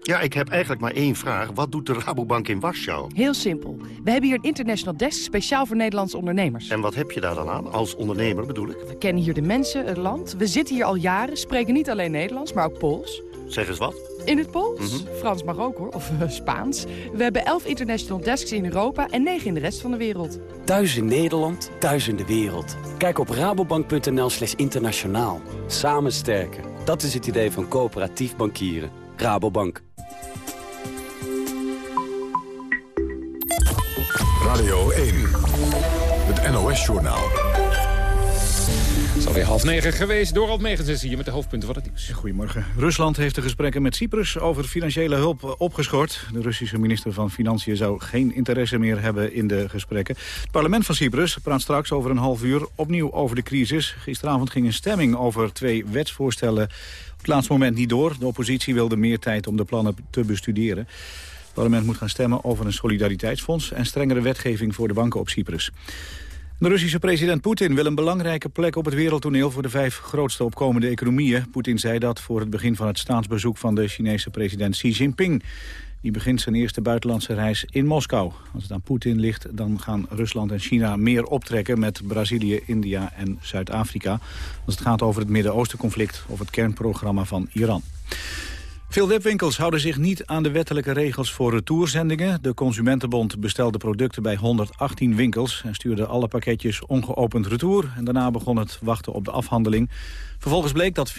Ja, ik heb eigenlijk maar één vraag. Wat doet de Rabobank in Warschau? Heel simpel. We hebben hier een international desk speciaal voor Nederlandse ondernemers. En wat heb je daar dan aan? Als ondernemer bedoel ik. We kennen hier de mensen, het land. We zitten hier al jaren, spreken niet alleen Nederlands, maar ook Pools. Zeg eens wat. In het Pools? Mhm. Frans mag ook hoor, of eh, Spaans. We hebben elf international desks in Europa en negen in de rest van de wereld. Thuis in Nederland, thuis in de wereld. Kijk op rabobank.nl slash internationaal. Samen sterken. Dat is het idee van coöperatief bankieren. Rabobank. Radio 1. Het NOS-journaal. Alweer half negen geweest. Dorald Megens hier met de hoofdpunten van het nieuws. Goedemorgen. Rusland heeft de gesprekken met Cyprus over financiële hulp opgeschort. De Russische minister van Financiën zou geen interesse meer hebben in de gesprekken. Het parlement van Cyprus praat straks over een half uur opnieuw over de crisis. Gisteravond ging een stemming over twee wetsvoorstellen op het laatste moment niet door. De oppositie wilde meer tijd om de plannen te bestuderen. Het parlement moet gaan stemmen over een solidariteitsfonds... en strengere wetgeving voor de banken op Cyprus. De Russische president Poetin wil een belangrijke plek op het wereldtoneel voor de vijf grootste opkomende economieën. Poetin zei dat voor het begin van het staatsbezoek van de Chinese president Xi Jinping. Die begint zijn eerste buitenlandse reis in Moskou. Als het aan Poetin ligt, dan gaan Rusland en China meer optrekken met Brazilië, India en Zuid-Afrika. Als het gaat over het Midden-Oosten-conflict of het kernprogramma van Iran. Veel webwinkels houden zich niet aan de wettelijke regels voor retourzendingen. De Consumentenbond bestelde producten bij 118 winkels... en stuurde alle pakketjes ongeopend retour. En daarna begon het wachten op de afhandeling. Vervolgens bleek dat 44%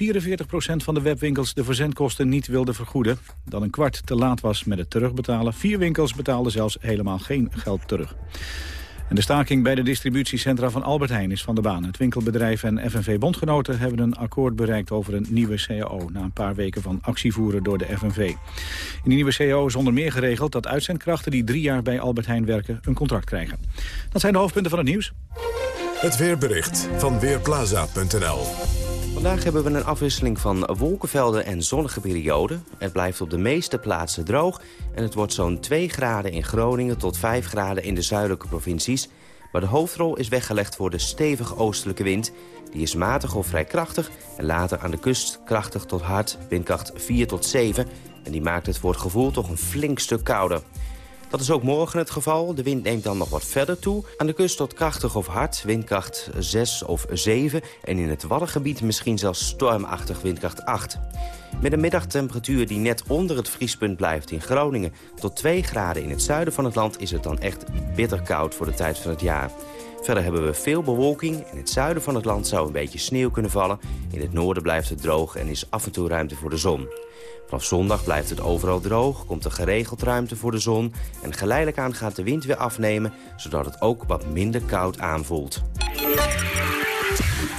van de webwinkels de verzendkosten niet wilde vergoeden. Dan een kwart te laat was met het terugbetalen. Vier winkels betaalden zelfs helemaal geen geld terug. De staking bij de distributiecentra van Albert Heijn is van de baan. Het winkelbedrijf en FNV-bondgenoten hebben een akkoord bereikt over een nieuwe CAO... na een paar weken van actievoeren door de FNV. In die nieuwe CAO is onder meer geregeld dat uitzendkrachten... die drie jaar bij Albert Heijn werken, een contract krijgen. Dat zijn de hoofdpunten van het nieuws. Het weerbericht van Weerplaza.nl Vandaag hebben we een afwisseling van wolkenvelden en zonnige perioden. Het blijft op de meeste plaatsen droog en het wordt zo'n 2 graden in Groningen tot 5 graden in de zuidelijke provincies. Maar de hoofdrol is weggelegd voor de stevige oostelijke wind. Die is matig of vrij krachtig en later aan de kust krachtig tot hard, windkracht 4 tot 7. En die maakt het voor het gevoel toch een flink stuk kouder. Dat is ook morgen het geval. De wind neemt dan nog wat verder toe. Aan de kust tot krachtig of hard, windkracht 6 of 7. En in het Waddengebied misschien zelfs stormachtig windkracht 8. Met een middagtemperatuur die net onder het vriespunt blijft in Groningen... tot 2 graden in het zuiden van het land is het dan echt bitter koud voor de tijd van het jaar. Verder hebben we veel bewolking. In het zuiden van het land zou een beetje sneeuw kunnen vallen. In het noorden blijft het droog en is af en toe ruimte voor de zon. Vanaf zondag blijft het overal droog, komt er geregeld ruimte voor de zon... en geleidelijk aan gaat de wind weer afnemen... zodat het ook wat minder koud aanvoelt.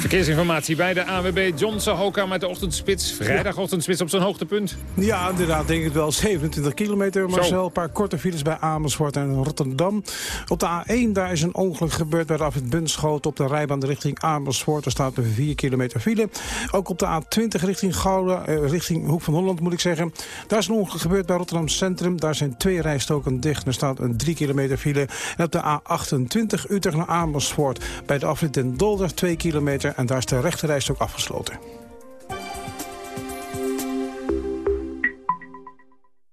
Verkeersinformatie bij de AWB John Sahoka met de ochtendspits. Vrijdagochtendspits op zijn hoogtepunt. Ja, inderdaad, denk ik wel. 27 kilometer, Marcel. Een paar korte files bij Amersfoort en Rotterdam. Op de A1, daar is een ongeluk gebeurd bij de afrit Bunschoten... op de rijbaan richting Amersfoort. Er staat een 4 kilometer file. Ook op de A20 richting Gouda, eh, richting Hoek van Holland moet ik zeggen. Daar is een ongeluk gebeurd bij Rotterdam Centrum. Daar zijn twee rijstoken dicht. Er staat een 3 kilometer file. En op de A28 Utrecht naar Amersfoort. Bij de afrit Den Dolder 2 kilometer. En daar is de rechterreis ook afgesloten.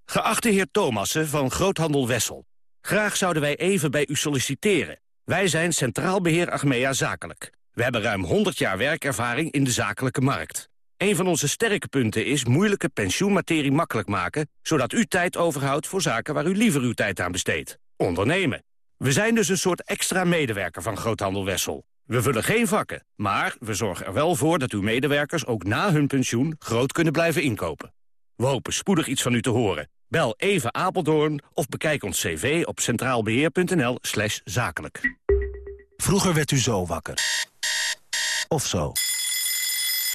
Geachte heer Thomassen van Groothandel Wessel. Graag zouden wij even bij u solliciteren. Wij zijn Centraal Beheer Achmea Zakelijk. We hebben ruim 100 jaar werkervaring in de zakelijke markt. Een van onze sterke punten is moeilijke pensioenmaterie makkelijk maken... zodat u tijd overhoudt voor zaken waar u liever uw tijd aan besteedt. Ondernemen. We zijn dus een soort extra medewerker van Groothandel Wessel. We vullen geen vakken, maar we zorgen er wel voor dat uw medewerkers ook na hun pensioen groot kunnen blijven inkopen. We hopen spoedig iets van u te horen. Bel even Apeldoorn of bekijk ons cv op centraalbeheer.nl slash zakelijk. Vroeger werd u zo wakker. Of zo.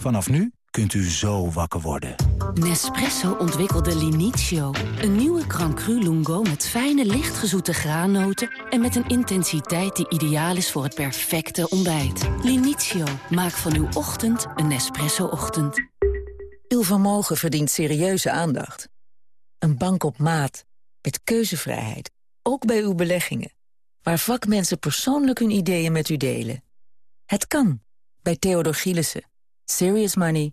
Vanaf nu kunt u zo wakker worden. Nespresso ontwikkelde Linizio. Een nieuwe Crancru Lungo met fijne, lichtgezoete graannoten... en met een intensiteit die ideaal is voor het perfecte ontbijt. Linizio, maak van uw ochtend een Nespresso-ochtend. Uw vermogen verdient serieuze aandacht. Een bank op maat, met keuzevrijheid, ook bij uw beleggingen. Waar vakmensen persoonlijk hun ideeën met u delen. Het kan, bij Theodor Gielissen. Serious money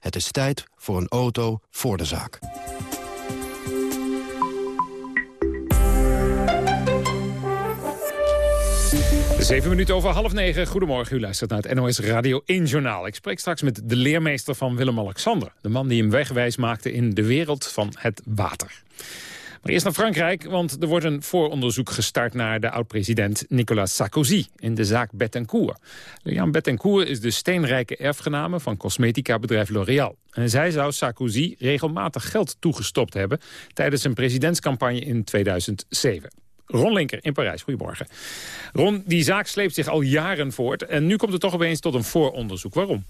Het is tijd voor een auto voor de zaak. Zeven minuten over half negen. Goedemorgen, u luistert naar het NOS Radio 1 Journaal. Ik spreek straks met de leermeester van Willem-Alexander. De man die hem wegwijs maakte in de wereld van het water. Maar eerst naar Frankrijk, want er wordt een vooronderzoek gestart... naar de oud-president Nicolas Sarkozy in de zaak Bettencourt. Jan Bettencourt is de steenrijke erfgename van cosmetica-bedrijf L'Oréal. En zij zou Sarkozy regelmatig geld toegestopt hebben... tijdens zijn presidentscampagne in 2007. Ron Linker in Parijs, goedemorgen. Ron, die zaak sleept zich al jaren voort... en nu komt het toch opeens tot een vooronderzoek. Waarom?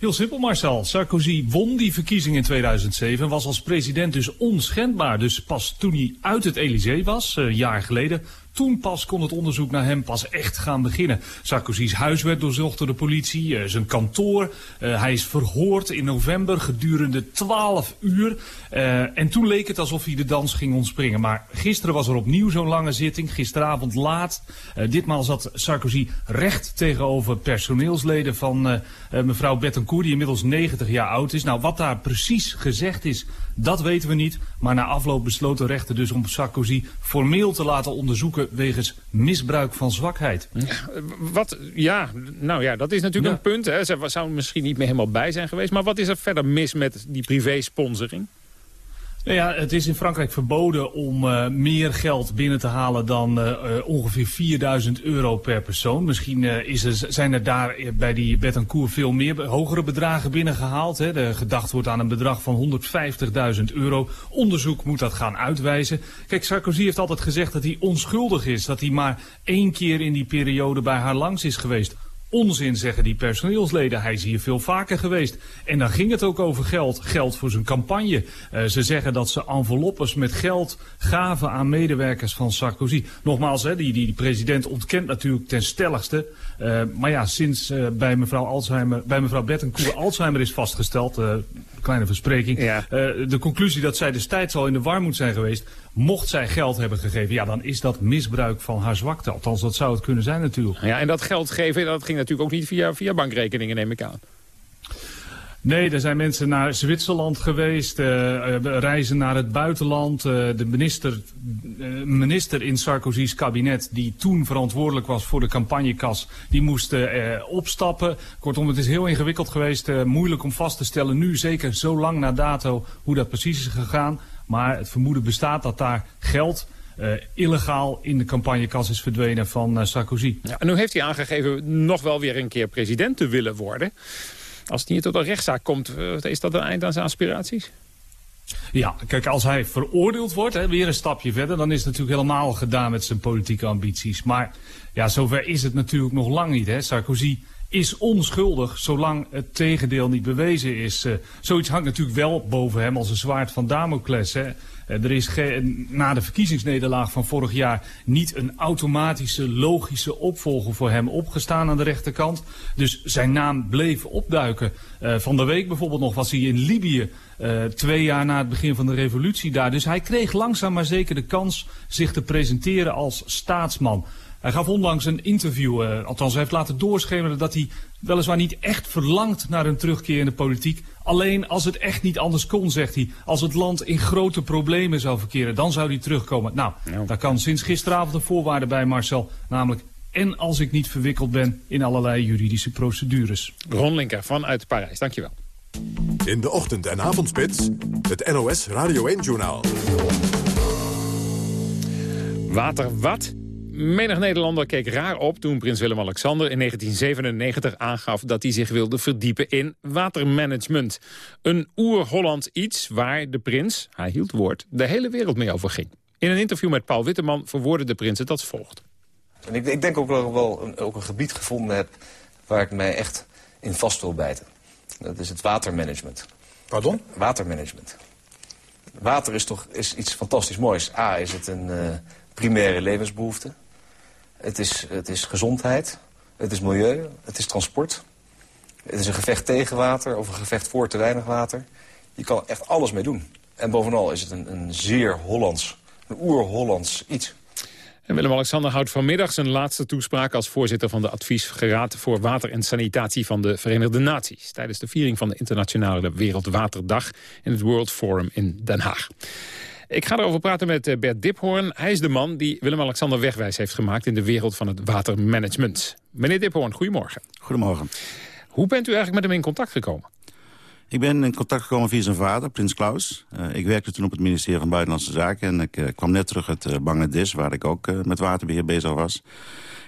Heel simpel Marcel. Sarkozy won die verkiezing in 2007 en was als president dus onschendbaar. Dus pas toen hij uit het Elysée was, een jaar geleden, toen pas kon het onderzoek naar hem pas echt gaan beginnen. Sarkozy's huis werd doorzocht door de politie, uh, zijn kantoor. Uh, hij is verhoord in november gedurende 12 uur. Uh, en toen leek het alsof hij de dans ging ontspringen. Maar gisteren was er opnieuw zo'n lange zitting, gisteravond laat. ditmaal zat Sarkozy recht tegenover personeelsleden van mevrouw Bettencourt... die inmiddels 90 jaar oud is. Nou, wat daar precies gezegd is, dat weten we niet. Maar na afloop besloot de rechter dus om Sarkozy formeel te laten onderzoeken wegens misbruik van zwakheid. wat, ja, nou ja, dat is natuurlijk een punt. Hè. Ze zou misschien niet meer helemaal bij zijn geweest. Maar wat is er verder mis met die privé-sponsoring? Nou ja, het is in Frankrijk verboden om uh, meer geld binnen te halen dan uh, ongeveer 4000 euro per persoon. Misschien is er, zijn er daar bij die Betancourt veel meer hogere bedragen binnengehaald. Hè. De gedacht wordt aan een bedrag van 150.000 euro. Onderzoek moet dat gaan uitwijzen. Kijk, Sarkozy heeft altijd gezegd dat hij onschuldig is. Dat hij maar één keer in die periode bij haar langs is geweest. Onzin, zeggen die personeelsleden. Hij is hier veel vaker geweest. En dan ging het ook over geld. Geld voor zijn campagne. Uh, ze zeggen dat ze enveloppes met geld gaven aan medewerkers van Sarkozy. Nogmaals, hè, die, die president ontkent natuurlijk ten stelligste. Uh, maar ja, sinds uh, bij mevrouw Alzheimer, bij mevrouw Bettencourt Alzheimer is vastgesteld, kleine verspreking. Ja. de conclusie dat zij destijds al in de war moet zijn geweest, mocht zij geld hebben gegeven, ja, dan is dat misbruik van haar zwakte. Althans, dat zou het kunnen zijn natuurlijk. Ja, en dat geld geven, dat ging natuurlijk ook niet via, via bankrekeningen, neem ik aan. Nee, er zijn mensen naar Zwitserland geweest, uh, reizen naar het buitenland. Uh, de minister, uh, minister in Sarkozy's kabinet, die toen verantwoordelijk was voor de campagnekas, die moest opstappen. Kortom, het is heel ingewikkeld geweest, moeilijk om vast te stellen nu, zeker zo lang na dato, hoe dat precies is gegaan. Maar het vermoeden bestaat dat daar geld uh, illegaal in de campagnekas is verdwenen van uh, Sarkozy. Ja, en nu heeft hij aangegeven nog wel weer een keer president te willen worden. Als het niet tot een rechtszaak komt, uh, is dat een eind aan zijn aspiraties? Ja, kijk, als hij veroordeeld wordt, hè, weer een stapje verder... dan is het natuurlijk helemaal gedaan met zijn politieke ambities. Maar ja, zover is het natuurlijk nog lang niet. Hè. Sarkozy is onschuldig zolang het tegendeel niet bewezen is. Uh, zoiets hangt natuurlijk wel boven hem als een zwaard van Damocles. Hè. Eh, er is na de verkiezingsnederlaag van vorig jaar niet een automatische, logische opvolger voor hem opgestaan aan de rechterkant. Dus zijn naam bleef opduiken. Uh, van de week bijvoorbeeld nog was hij in Libië, twee jaar na het begin van de revolutie daar. Dus hij kreeg langzaam maar zeker de kans zich te presenteren als staatsman. Hij gaf onlangs een interview, uh, althans hij heeft laten doorschemeren dat hij weliswaar niet echt verlangt naar een terugkeer in de politiek. Alleen als het echt niet anders kon, zegt hij. Als het land in grote problemen zou verkeren, dan zou hij terugkomen. Nou, daar kan sinds gisteravond een voorwaarde bij, Marcel. Namelijk, en als ik niet verwikkeld ben in allerlei juridische procedures. Ron Linker vanuit Parijs, dankjewel. In de ochtend- en avondspits, het NOS Radio 1-journaal. Water wat? Menig Nederlander keek raar op toen prins Willem-Alexander in 1997 aangaf dat hij zich wilde verdiepen in watermanagement. Een oer-Hollands iets waar de prins, hij hield woord, de hele wereld mee over ging. In een interview met Paul Witteman verwoordde de prins het als volgt. En ik, ik denk ook wel, wel een, ook een gebied gevonden heb waar ik mij echt in vast wil bijten. Dat is het watermanagement. Pardon? Watermanagement. Water is toch is iets fantastisch moois. A, is het een uh, primaire levensbehoefte. Het is, het is gezondheid, het is milieu, het is transport. Het is een gevecht tegen water of een gevecht voor te weinig water. Je kan echt alles mee doen. En bovenal is het een, een zeer Hollands, een oer-Hollands iets. En Willem-Alexander houdt vanmiddag zijn laatste toespraak... als voorzitter van de adviesgeraad voor water en sanitatie van de Verenigde Naties... tijdens de viering van de Internationale Wereldwaterdag in het World Forum in Den Haag. Ik ga erover praten met eh, Bert Diphoorn. Hij is de man die Willem-Alexander wegwijs heeft gemaakt... in de wereld van het watermanagement. Meneer Diphoorn, goedemorgen. Goedemorgen. Hoe bent u eigenlijk met hem in contact gekomen? Ik ben in contact gekomen via zijn vader, Prins Klaus. Uh, ik werkte toen op het ministerie van Buitenlandse Zaken... en ik uh, kwam net terug uit Bangladesh, waar ik ook met waterbeheer bezig was.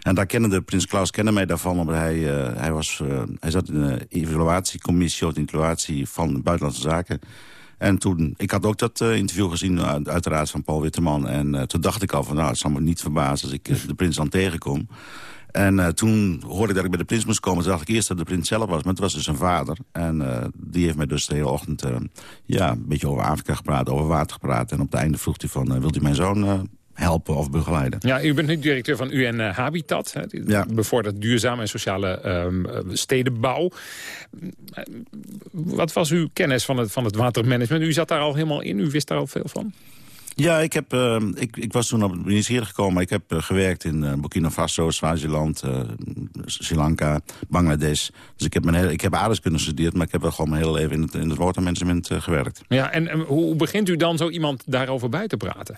En daar kende de Prins Klaus kende mij daarvan, omdat hij, hij, was, hij zat in de evaluatiecommissie... of de evaluatie van Buitenlandse Zaken... En toen, ik had ook dat uh, interview gezien, uiteraard van Paul Witteman. En uh, toen dacht ik al van, nou, het zal me niet verbazen als ik de prins dan tegenkom. En toen hoorde ik dat ik bij de prins moest komen. Toen dacht ik eerst dat de prins zelf was, maar het was dus zijn vader. En die heeft mij dus de hele ochtend ja, een beetje over Afrika gepraat, over water gepraat. En op het einde vroeg hij van, wilt u mijn zoon helpen of begeleiden. Ja, u bent nu directeur van UN Habitat. Hè, ja. bevordert duurzame en sociale um, stedenbouw. Wat was uw kennis van het, van het watermanagement? U zat daar al helemaal in, u wist daar al veel van? Ja, ik, heb, uh, ik, ik was toen op het ministerie gekomen. Ik heb uh, gewerkt in uh, Burkina Faso, Swaziland, Sri Lanka, Bangladesh. Dus ik heb, mijn hele, ik heb aardrijkskunde gestudeerd, maar ik heb wel gewoon mijn hele leven in het, in het watermanagement gewerkt. Ja, en, en hoe begint u dan zo iemand daarover bij te praten?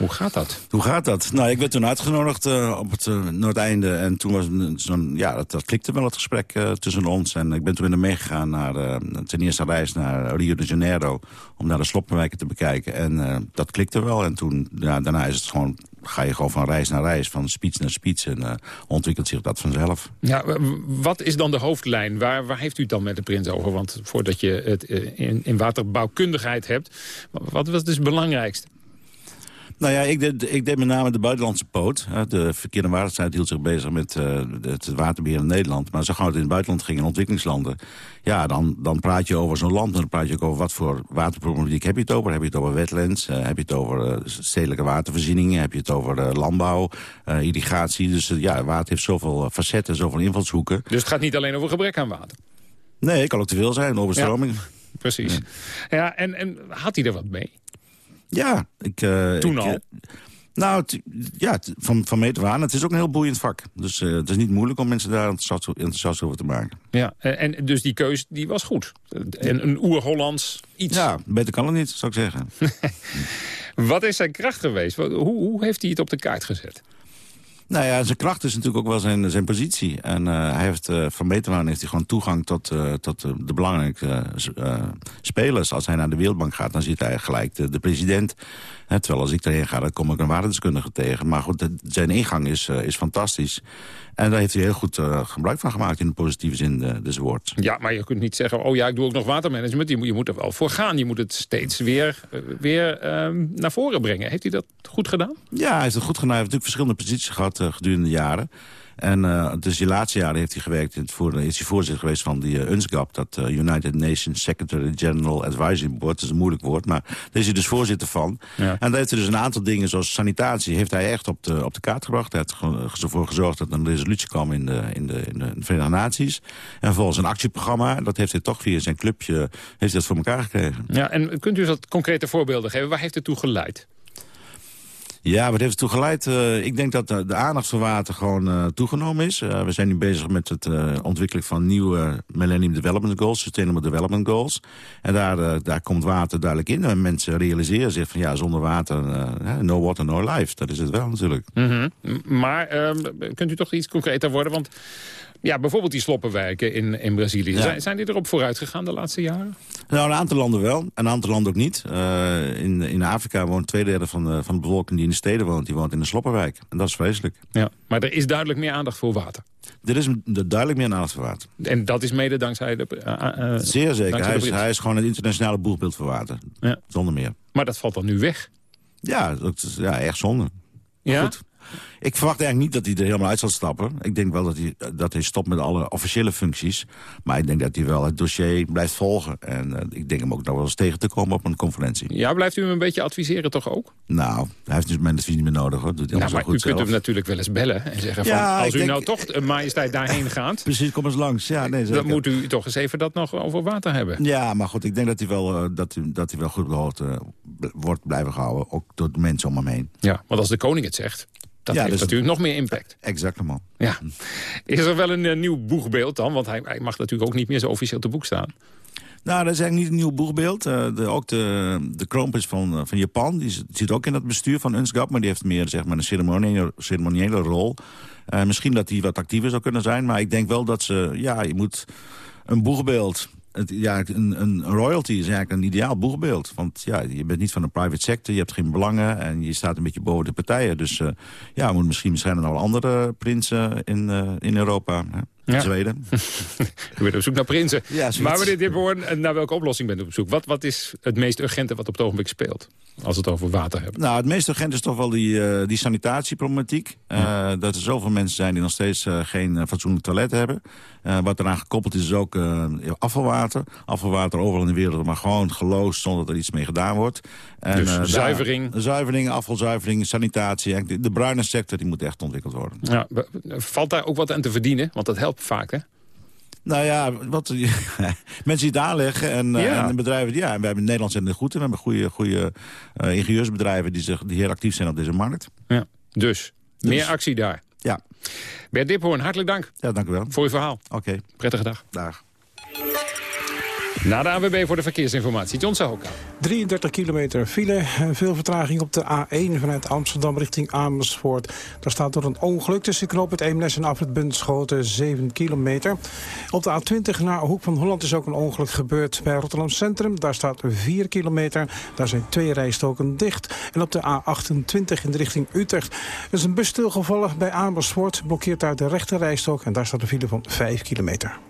Hoe gaat dat? Hoe gaat dat? Nou, ik werd toen uitgenodigd uh, op het uh, Noordeinde. En toen was zo'n, ja, dat, dat, klikte wel het gesprek uh, tussen ons. En ik ben toen weer meegegaan naar ten eerste reis naar Rio de Janeiro. Om naar de sloppenwijken te bekijken. En dat klikte wel. En toen, ja, daarna is het gewoon, ga je gewoon van reis naar reis. Van speech naar speech. En ontwikkelt zich dat vanzelf. Ja, wat is dan de hoofdlijn? Waar, waar heeft u het dan met de prins over? Want voordat je het in, in waterbouwkundigheid hebt. Wat was dus het belangrijkste? Nou ja, ik deed, ik deed met name de buitenlandse poot. De verkeerde waterstaat hield zich bezig met uh, het waterbeheer in Nederland. Maar zo gauw het in het buitenland ging, in ontwikkelingslanden... ja, dan, dan praat je over zo'n land en dan praat je ook over wat voor waterproblematiek heb je het over. Heb je het over wetlands, uh, heb je het over uh, stedelijke watervoorzieningen... heb je het over landbouw, irrigatie. Dus ja, water heeft zoveel facetten, zoveel invalshoeken. Dus het gaat niet alleen over gebrek aan water? Nee, het kan ook te veel zijn, overstroming. Ja, precies. Ja, ja en, en had hij er wat mee? Ja. Ik, uh, Toen ik, al? Nou, ja, van, van meter aan. Het is ook een heel boeiend vak. Dus uh, het is niet moeilijk om mensen daar enthousiast, enthousiast over te maken. Ja, en dus die keus die was goed. En een oer-Hollands iets. Ja, beter kan het niet, zou ik zeggen. Wat is zijn kracht geweest? Hoe, hoe heeft hij het op de kaart gezet? Nou ja, zijn kracht is natuurlijk ook wel zijn, zijn positie. En uh, hij heeft, uh, van Beterman heeft hij gewoon toegang tot, uh, tot de belangrijke spelers. Als hij naar de Wereldbank gaat, dan ziet hij gelijk de president. Hè, terwijl als ik daarheen ga, dan kom ik een waardeskundige tegen. Maar goed, zijn ingang is, is fantastisch. En daar heeft hij heel goed uh, gebruik van gemaakt in de positieve zin uh, des woords. Ja, maar je kunt niet zeggen, oh ja, ik doe ook nog watermanagement. Je moet, je moet er wel voor gaan. Je moet het steeds weer, weer uh, naar voren brengen. Heeft hij dat goed gedaan? Ja, hij heeft het goed gedaan. Hij heeft natuurlijk verschillende posities gehad gedurende de jaren. En uh, dus die laatste jaren heeft hij gewerkt, in het voor, is hij voorzitter geweest van die uh, UNSGAP, dat uh, United Nations Secretary General Advisory Board. Dat is een moeilijk woord, maar daar is hij dus voorzitter van. Ja. En daar heeft hij dus een aantal dingen, zoals sanitatie, heeft hij echt op de, op de kaart gebracht. Hij heeft ervoor gezorgd dat er een resolutie kwam in de, in, de, in de Verenigde Naties. En volgens een actieprogramma, dat heeft hij toch via zijn clubje, heeft hij dat voor elkaar gekregen. Ja, en kunt u eens wat concrete voorbeelden geven? Waar heeft het toe geleid? Ja, wat heeft ertoe geleid? Uh, ik denk dat de, aandacht voor water gewoon uh, toegenomen is. Uh, we zijn nu bezig met het ontwikkelen van nieuwe Millennium Development Goals, Sustainable Development Goals. En daar, daar komt water duidelijk in. En mensen realiseren zich van ja, zonder water, no water, no life. Dat is het wel natuurlijk. -hmm. Maar ehm, kunt u toch iets concreter worden? Want ja, bijvoorbeeld die sloppenwijken in, in Brazilië. Zijn, zijn die erop vooruit gegaan de laatste jaren? Nou, een aantal landen wel, een aantal landen ook niet. Uh, in, in Afrika woont twee derde van de, van de bevolking die in de steden woont... die woont in de sloppenwijk. En dat is vreselijk. Ja, maar er is duidelijk meer aandacht voor water. Er is duidelijk meer aandacht voor water. En dat is mede dankzij de... Uh, uh, Zeer zeker. Hij is, hij is gewoon het internationale boegbeeld voor water. Ja. Zonder meer. Maar dat valt dan nu weg? Ja, dat is ja, echt zonde. Ja? Goed. Ik verwacht eigenlijk niet dat hij er helemaal uit zal stappen. Ik denk wel dat hij, dat hij stopt met alle officiële functies. Maar ik denk dat hij wel het dossier blijft volgen. En uh, ik denk hem ook nog wel eens tegen te komen op een conferentie. Ja, blijft u hem een beetje adviseren toch ook? Nou, hij heeft dus mijn advies niet meer nodig. Hoor. Doet nou, maar goed u zelf. kunt hem natuurlijk wel eens bellen en zeggen van... Ja, als u denk... nou toch een majesteit daarheen gaat... Precies, kom eens langs. Ja, nee, dan moet u toch eens even dat nog over water hebben. Ja, maar goed, ik denk dat hij wel, uh, dat hij, dat hij wel goed behoort, uh, wordt blijven gehouden. Ook door de mensen om hem heen. Ja, want als de koning het zegt... Dat ja, heeft dus natuurlijk nog meer impact. Exactement. Ja. Is er wel een uh, nieuw boegbeeld dan? Want hij, hij, mag natuurlijk ook niet meer zo officieel te boek staan. Nou, dat is eigenlijk niet een nieuw boegbeeld. Uh, de, ook de, de kroonprins van, uh, van Japan die zit ook in het bestuur van UNSGAP... maar die heeft meer zeg maar, een ceremoniële, ceremoniële rol. Uh, misschien dat hij wat actiever zou kunnen zijn... maar ik denk wel dat ze... Ja, je moet een boegbeeld het, ja, een, een royalty is eigenlijk een ideaal boegbeeld. Want ja, je bent niet van een private sector, je hebt geen belangen... en je staat een beetje boven de partijen. Dus uh, ja, moet misschien zijn er nog andere prinsen in, uh, in Europa. Ja. Zweden. U bent op zoek naar prinsen. Ja, maar meneer Diphoorn, naar welke oplossing bent u op zoek? Wat, wat is het meest urgente wat op het ogenblik speelt? Als we het over water hebben. Nou, het meest urgent is toch wel die, uh, die sanitatieproblematiek. Uh, dat er zoveel mensen zijn die nog steeds uh, geen fatsoenlijk toilet hebben. wat eraan gekoppeld is, is ook afvalwater. Afvalwater overal in de wereld, maar gewoon geloosd zonder dat er iets mee gedaan wordt. En, dus zuivering? Daar, zuivering, afvalzuivering, sanitatie. De bruine sector die moet echt ontwikkeld worden. Ja, valt daar ook wat aan te verdienen? Want dat helpt vaak, hè? Nou ja, wat, mensen die het aanleggen en, ja. en bedrijven... Ja, en we hebben in Nederland zijn er goed en we hebben goede, goede uh, ingenieursbedrijven die, zich, die heel actief zijn op deze markt. Ja, dus, dus. meer actie daar. Ja. Bert Diphoorn, hartelijk dank. Ja, dank u wel. Voor uw verhaal. Oké. Okay. Prettige dag. Dag. Na de AWB voor de verkeersinformatie. John Sahoka. 33 kilometer file. Veel vertraging op de A1 vanuit Amsterdam richting Amersfoort. Daar staat door een ongeluk tussen knoop het Eemnes en afrit Bunschoten 7 kilometer. Op de A20 naar Hoek van Holland is ook een ongeluk gebeurd bij Rotterdam Centrum. Daar staat 4 kilometer. Daar zijn twee rijstoken dicht. En op de A28 in de richting Utrecht is een bus stilgevallen bij Amersfoort. Blokkeert daar de rechte rijstok en daar staat een file van 5 kilometer.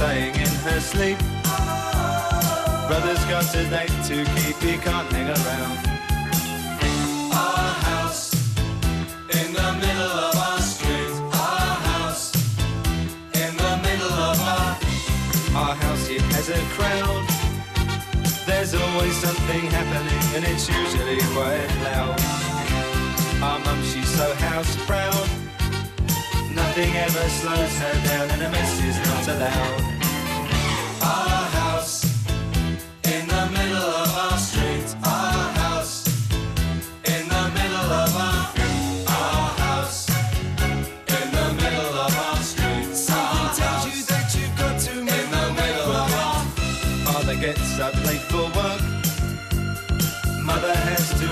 sighing in her sleep. Brother's got date to keep, he can't hang around. Our house in the middle of our street. Our house in the middle of our. Our house, it has a crowd. There's always something happening, and it's usually quite loud. Our mum, she's so house proud. Nothing ever slows her down, and a mess is not allowed.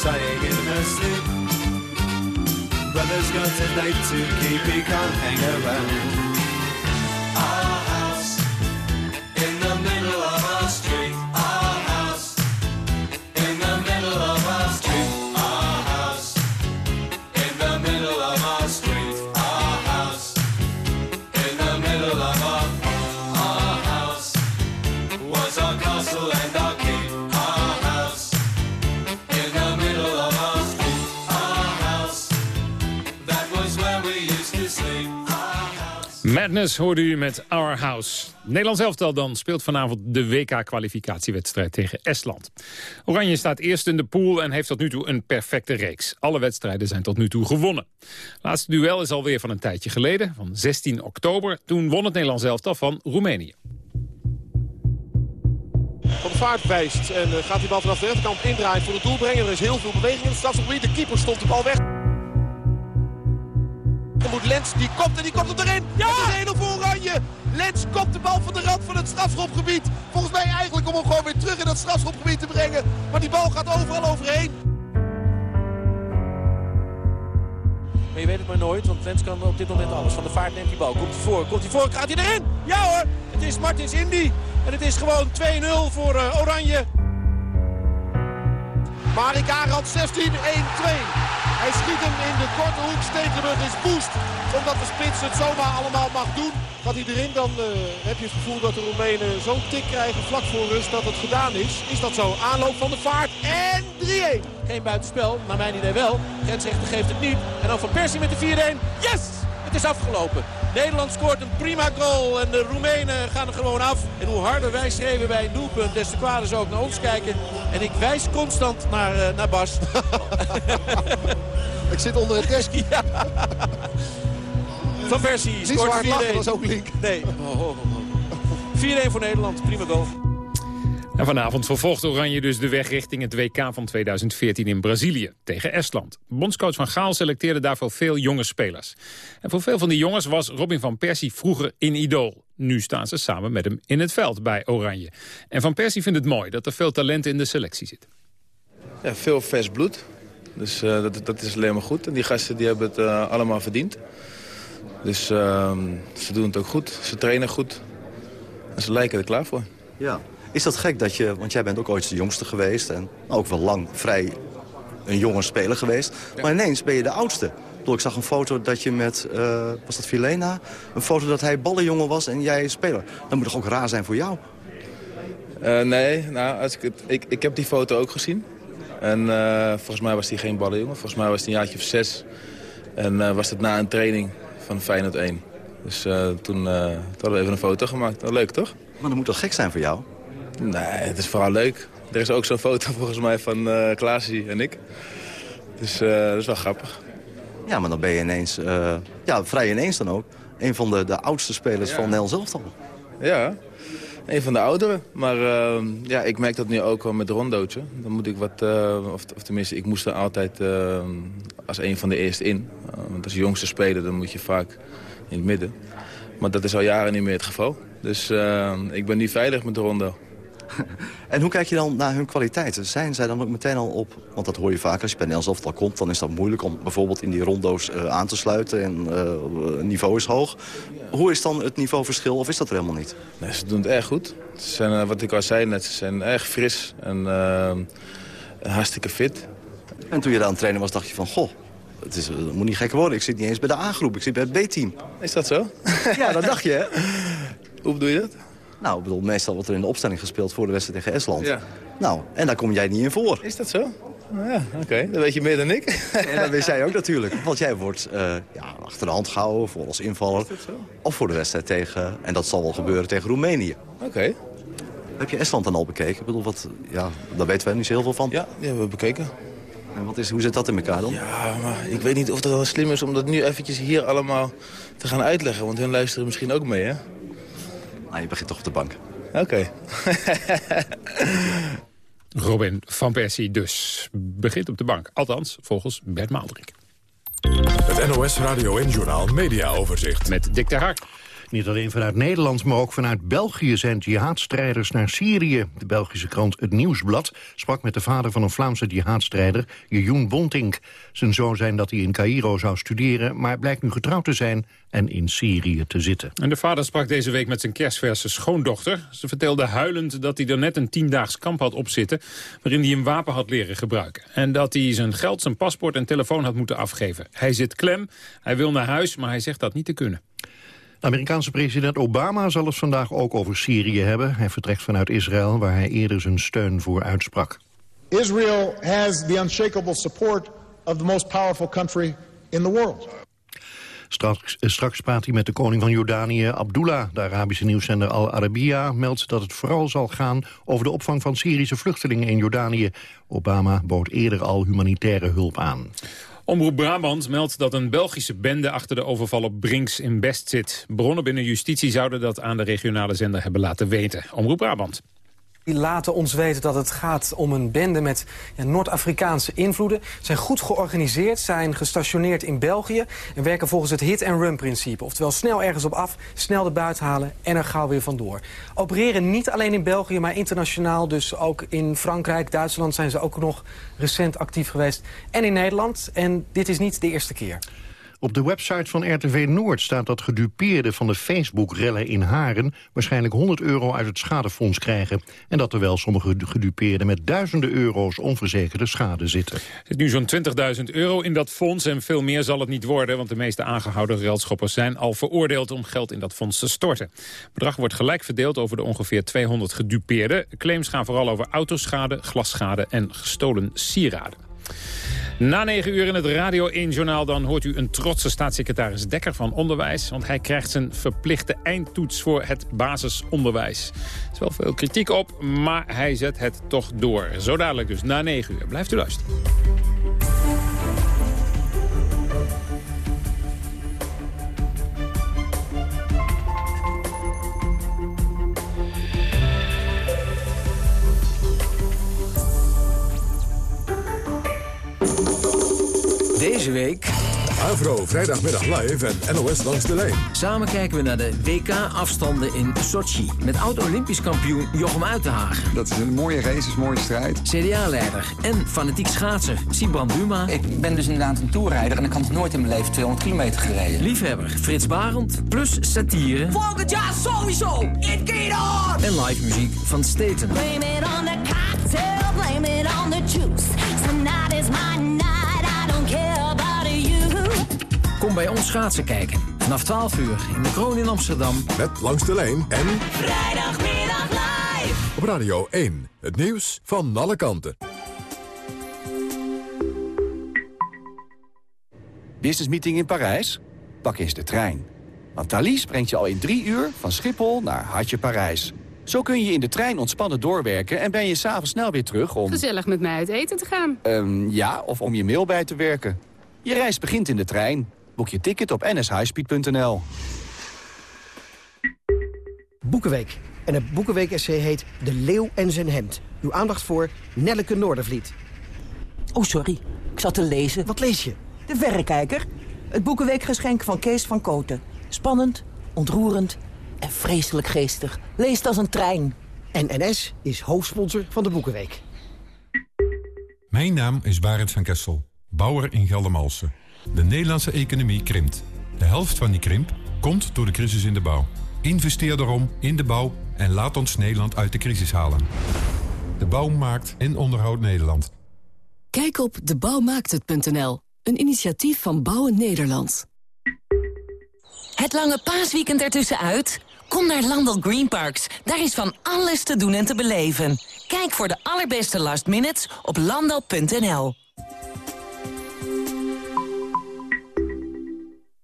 Sighing in her sleep. Brother's got a date to keep, he can't hang around. Our Madness hoorde u met Our House. Nederlands elftal dan speelt vanavond de WK-kwalificatiewedstrijd tegen Estland. Oranje staat eerst in de pool en heeft tot nu toe een perfecte reeks. Alle wedstrijden zijn tot nu toe gewonnen. Laatste duel is alweer van een tijdje geleden, van 16 oktober. Toen won het Nederlands elftal van Roemenië. Van de vaart wijst en eh, gaat die bal vanaf de rechterkant indraaien voor het doel brengen. Er is heel veel beweging in het strafgebied. De keeper stopt de bal weg. Dan moet Lens, die komt en die komt hem erin. Ja! Het is 1-0 voor Oranje. Lens kopt de bal van de rand van het strafschopgebied. Volgens mij eigenlijk om hem gewoon weer terug in dat strafschopgebied te brengen. Maar die bal gaat overal overheen. Maar je weet het maar nooit, want Lens kan op dit moment alles. Van de vaart neemt die bal. Komt hij voor, komt hij voor, gaat hij erin? Ja hoor, het is Martins Indy. En het is gewoon 2-0 voor eh, Oranje. Marik Arad 16, 1-2. Hij schiet hem in de korte hoek. Stekelenburg is boost. Omdat de spits het zomaar allemaal mag doen. Gaat hij erin, dan eh, heb je het gevoel dat de Roemenen zo'n tik krijgen vlak voor rust dat het gedaan is. Is dat zo? Aanloop van de vaart en 3-1. Geen buitenspel, naar mijn idee wel. Grensrechter geeft het niet. En dan Van Persie met de 4-1. Yes! Het is afgelopen. Nederland scoort een prima goal en de Roemenen gaan er gewoon af. En hoe harder wij schreeuwen bij een doelpunt, des te kwader ze ook naar ons kijken. En ik wijs constant naar, eh, naar Bas. Ik zit onder het desk. Ja. Van Niet zo scoort hard lachen 4-1. als ook Link. Nee. Oh, oh, oh. 4-1 voor Nederland, prima goal. En vanavond vervolgt Oranje dus de weg richting het WK van 2014 in Brazilië tegen Estland. Bondscoach Van Gaal selecteerde daarvoor veel jonge spelers. En voor veel van die jongens was Robin van Persie vroeger in idool. Nu staan ze samen met hem in het veld bij Oranje. En Van Persie vindt het mooi dat er veel talent in de selectie zit. Ja, veel vers bloed. Dus eh, dat, dat is alleen maar goed. En die gasten die hebben het eh, allemaal verdiend. Dus ehm, ze doen het ook goed. Ze trainen goed. En ze lijken er klaar voor. Ja. Is dat gek dat je, want jij bent ook ooit de jongste geweest... en ook wel lang vrij een jonge speler geweest. Maar ineens ben je de oudste. Ik zag een foto dat je met, eh, was dat Filena? Een foto dat hij ballenjongen was en jij speler. Dat moet toch ook raar zijn voor jou? Eh, nee, nou, als ik, het, ik, ik heb die foto ook gezien. En eh, volgens mij was hij geen ballenjongen. Volgens mij was hij een jaartje of zes. En was het na een training van Feyenoord 1. Dus toen, toen hadden we even een foto gemaakt. Nou, leuk, toch? Maar dat moet toch gek zijn voor jou? Nee, het is vooral leuk. Er is ook zo'n foto volgens mij van Klaasie en ik. Dus eh, dat is wel grappig. Ja, maar dan ben je ineens, eh, ja, vrij ineens dan ook... een van de, de oudste spelers Ja. van Nel zelf dan. Ja, een van de ouderen. Maar eh, ja, ik merk dat nu ook wel met Rondootje. Dan moet ik wat, of, of tenminste, ik moest er altijd eh, als een van de eerste in. Want als jongste speler, dan moet je vaak in het midden. Maar dat is al jaren niet meer het geval. Dus eh, ik ben nu veilig met de Rondo. en hoe kijk je dan naar hun kwaliteiten? Zijn zij dan ook meteen al op... Want dat hoor je vaak als je bij Nederlands elftal komt... dan is dat moeilijk om bijvoorbeeld in die rondo's uh, aan te sluiten. En het niveau is hoog. Hoe is dan het niveauverschil of is dat er helemaal niet? Nee, ze doen het erg goed. Ze zijn, uh, wat ik al zei net, ze zijn erg fris en hartstikke fit. En toen je daar aan het trainen was, dacht je van... goh, het, is, het moet niet gek worden. Ik zit niet eens bij de A-groep, ik zit bij het B-team. Is dat zo? ja, dat dacht je, hè? Hoe bedoel je dat? Nou, ik bedoel, meestal wordt er in de opstelling gespeeld voor de wedstrijd tegen Estland. Ja. Nou, en daar kom jij niet in voor. Is dat zo? Nou ja, oké. Okay. Dan weet je meer dan ik. en dat wist jij ook natuurlijk. Want jij wordt uh, ja, achter de hand gehouden, voor als invaller. Of voor de wedstrijd tegen, en dat zal wel gebeuren, tegen Roemenië. Oké. Okay. Heb je Estland dan al bekeken? Ik bedoel, wat, ja, daar weten wij niet zo heel veel van. Ja, die hebben we bekeken. En wat is, hoe zit dat in elkaar dan? Ja, maar ik weet niet of het wel slim is om dat nu eventjes hier allemaal te gaan uitleggen. Want hun luisteren misschien ook mee, hè? Nou, je begint toch op de bank. Oké. Okay. Robin van Persie dus begint op de bank. Althans, volgens Bert Maaldrink. Het NOS Radio en Journaal Media Overzicht. Met Dick ter Hart. Niet alleen vanuit Nederland, maar ook vanuit België zijn jihadstrijders naar Syrië. De Belgische krant Het Nieuwsblad sprak met de vader van een Vlaamse jihadstrijder, Jejoen Bontink. Zijn zoon zijn dat hij in Cairo zou studeren, maar blijkt nu getrouwd te zijn en in Syrië te zitten. En de vader sprak deze week met zijn kerstverse schoondochter. Ze vertelde huilend dat hij er net een tiendaags kamp had opzitten... waarin hij een wapen had leren gebruiken. En dat hij zijn geld, zijn paspoort en telefoon had moeten afgeven. Hij zit klem, hij wil naar huis, maar hij zegt dat niet te kunnen. De Amerikaanse president Obama zal het vandaag ook over Syrië hebben. Hij vertrekt vanuit Israël, waar hij eerder zijn steun voor uitsprak. Israel has the unshakable support of the most powerful country in the world. Straks, straks praat hij met de koning van Jordanië, Abdullah. De Arabische nieuwszender Al Arabiya meldt dat het vooral zal gaan... over de opvang van Syrische vluchtelingen in Jordanië. Obama bood eerder al humanitaire hulp aan. Omroep Brabant meldt dat een Belgische bende achter de overval op Brinks in Best zit. Bronnen binnen justitie zouden dat aan de regionale zender hebben laten weten. Omroep Brabant. Die laten ons weten dat het gaat om een bende met ja, Noord-Afrikaanse invloeden. Zijn goed georganiseerd, zijn gestationeerd in België... en werken volgens het hit-and-run-principe. Oftewel snel ergens op af, snel de buit halen en er gauw weer vandoor. Opereren niet alleen in België, maar internationaal. Dus ook in Frankrijk, Duitsland zijn ze ook nog recent actief geweest. En in Nederland. En dit is niet de eerste keer. Op de website van RTV Noord staat dat gedupeerden van de Facebook-rellen in Haren... waarschijnlijk 100 euro uit het schadefonds krijgen. En dat terwijl sommige gedupeerden met duizenden euro's onverzekerde schade zitten. Er zit nu zo'n 20.000 euro in dat fonds en veel meer zal het niet worden... want de meeste aangehouden reldschoppers zijn al veroordeeld om geld in dat fonds te storten. Het bedrag wordt gelijk verdeeld over de ongeveer 200 gedupeerden. Claims gaan vooral over autoschade, glasschade en gestolen sieraden. Na negen uur in het Radio 1-journaal dan hoort u een trotse staatssecretaris Dekker van Onderwijs. Want hij krijgt zijn verplichte eindtoets voor het basisonderwijs. Er is wel veel kritiek op, maar hij zet het toch door. Zo dadelijk dus na negen uur. Blijft u luisteren. Deze week... Avro, vrijdagmiddag live en NOS langs de lijn. Samen kijken we naar de WK-afstanden in Sochi. Met oud-Olympisch kampioen Jochem Uitenhagen. Dat is een mooie race, is een mooie strijd. CDA-leider en fanatiek schaatser Sibran Buma. Ik ben dus inderdaad een toerrijder en ik had nooit in mijn leven 200 kilometer gereden. Liefhebber Frits Barend, plus satire. Volgend jaar sowieso, it get on! En live muziek van Staten. Kom bij ons schaatsen kijken. Vanaf 12 uur in de Kroon in Amsterdam. Met langs de lijn en Vrijdagmiddag live. op Radio 1. Het nieuws van alle kanten. Business meeting in Parijs? Pak eens de trein. Want Thalys brengt je al in drie uur van Schiphol naar Hartje Parijs. Zo kun je in de trein ontspannen doorwerken en ben je s'avonds snel weer terug om... Gezellig met mij uit eten te gaan. Ehm, ja, of om je mail bij te werken. Je reis begint in de trein. Boek je ticket op nshighspeed.nl. Boekenweek. En het Boekenweek-essay heet De Leeuw en zijn hemd. Uw aandacht voor Nelleke Noordervliet. Oh, sorry. Ik zat te lezen. Wat lees je? De Verrekijker. Het Boekenweekgeschenk van Kees van Koten. Spannend, ontroerend en vreselijk geestig. Leest als een trein. En NS is hoofdsponsor van de Boekenweek. Mijn naam is Barend van Kessel, bouwer in Geldermalsen. De Nederlandse economie krimpt. De helft van die krimp komt door de crisis in de bouw. Investeer daarom in de bouw en laat ons Nederland uit de crisis halen. De bouw maakt en onderhoudt Nederland. Kijk op debouwmaakthet.nl, een initiatief van Bouwen Nederland. Het lange paasweekend ertussenuit? Kom naar Landel Green Parks. Daar is van alles te doen en te beleven. Kijk voor de allerbeste last minutes op landal.nl.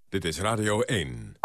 Dit is Radio 1.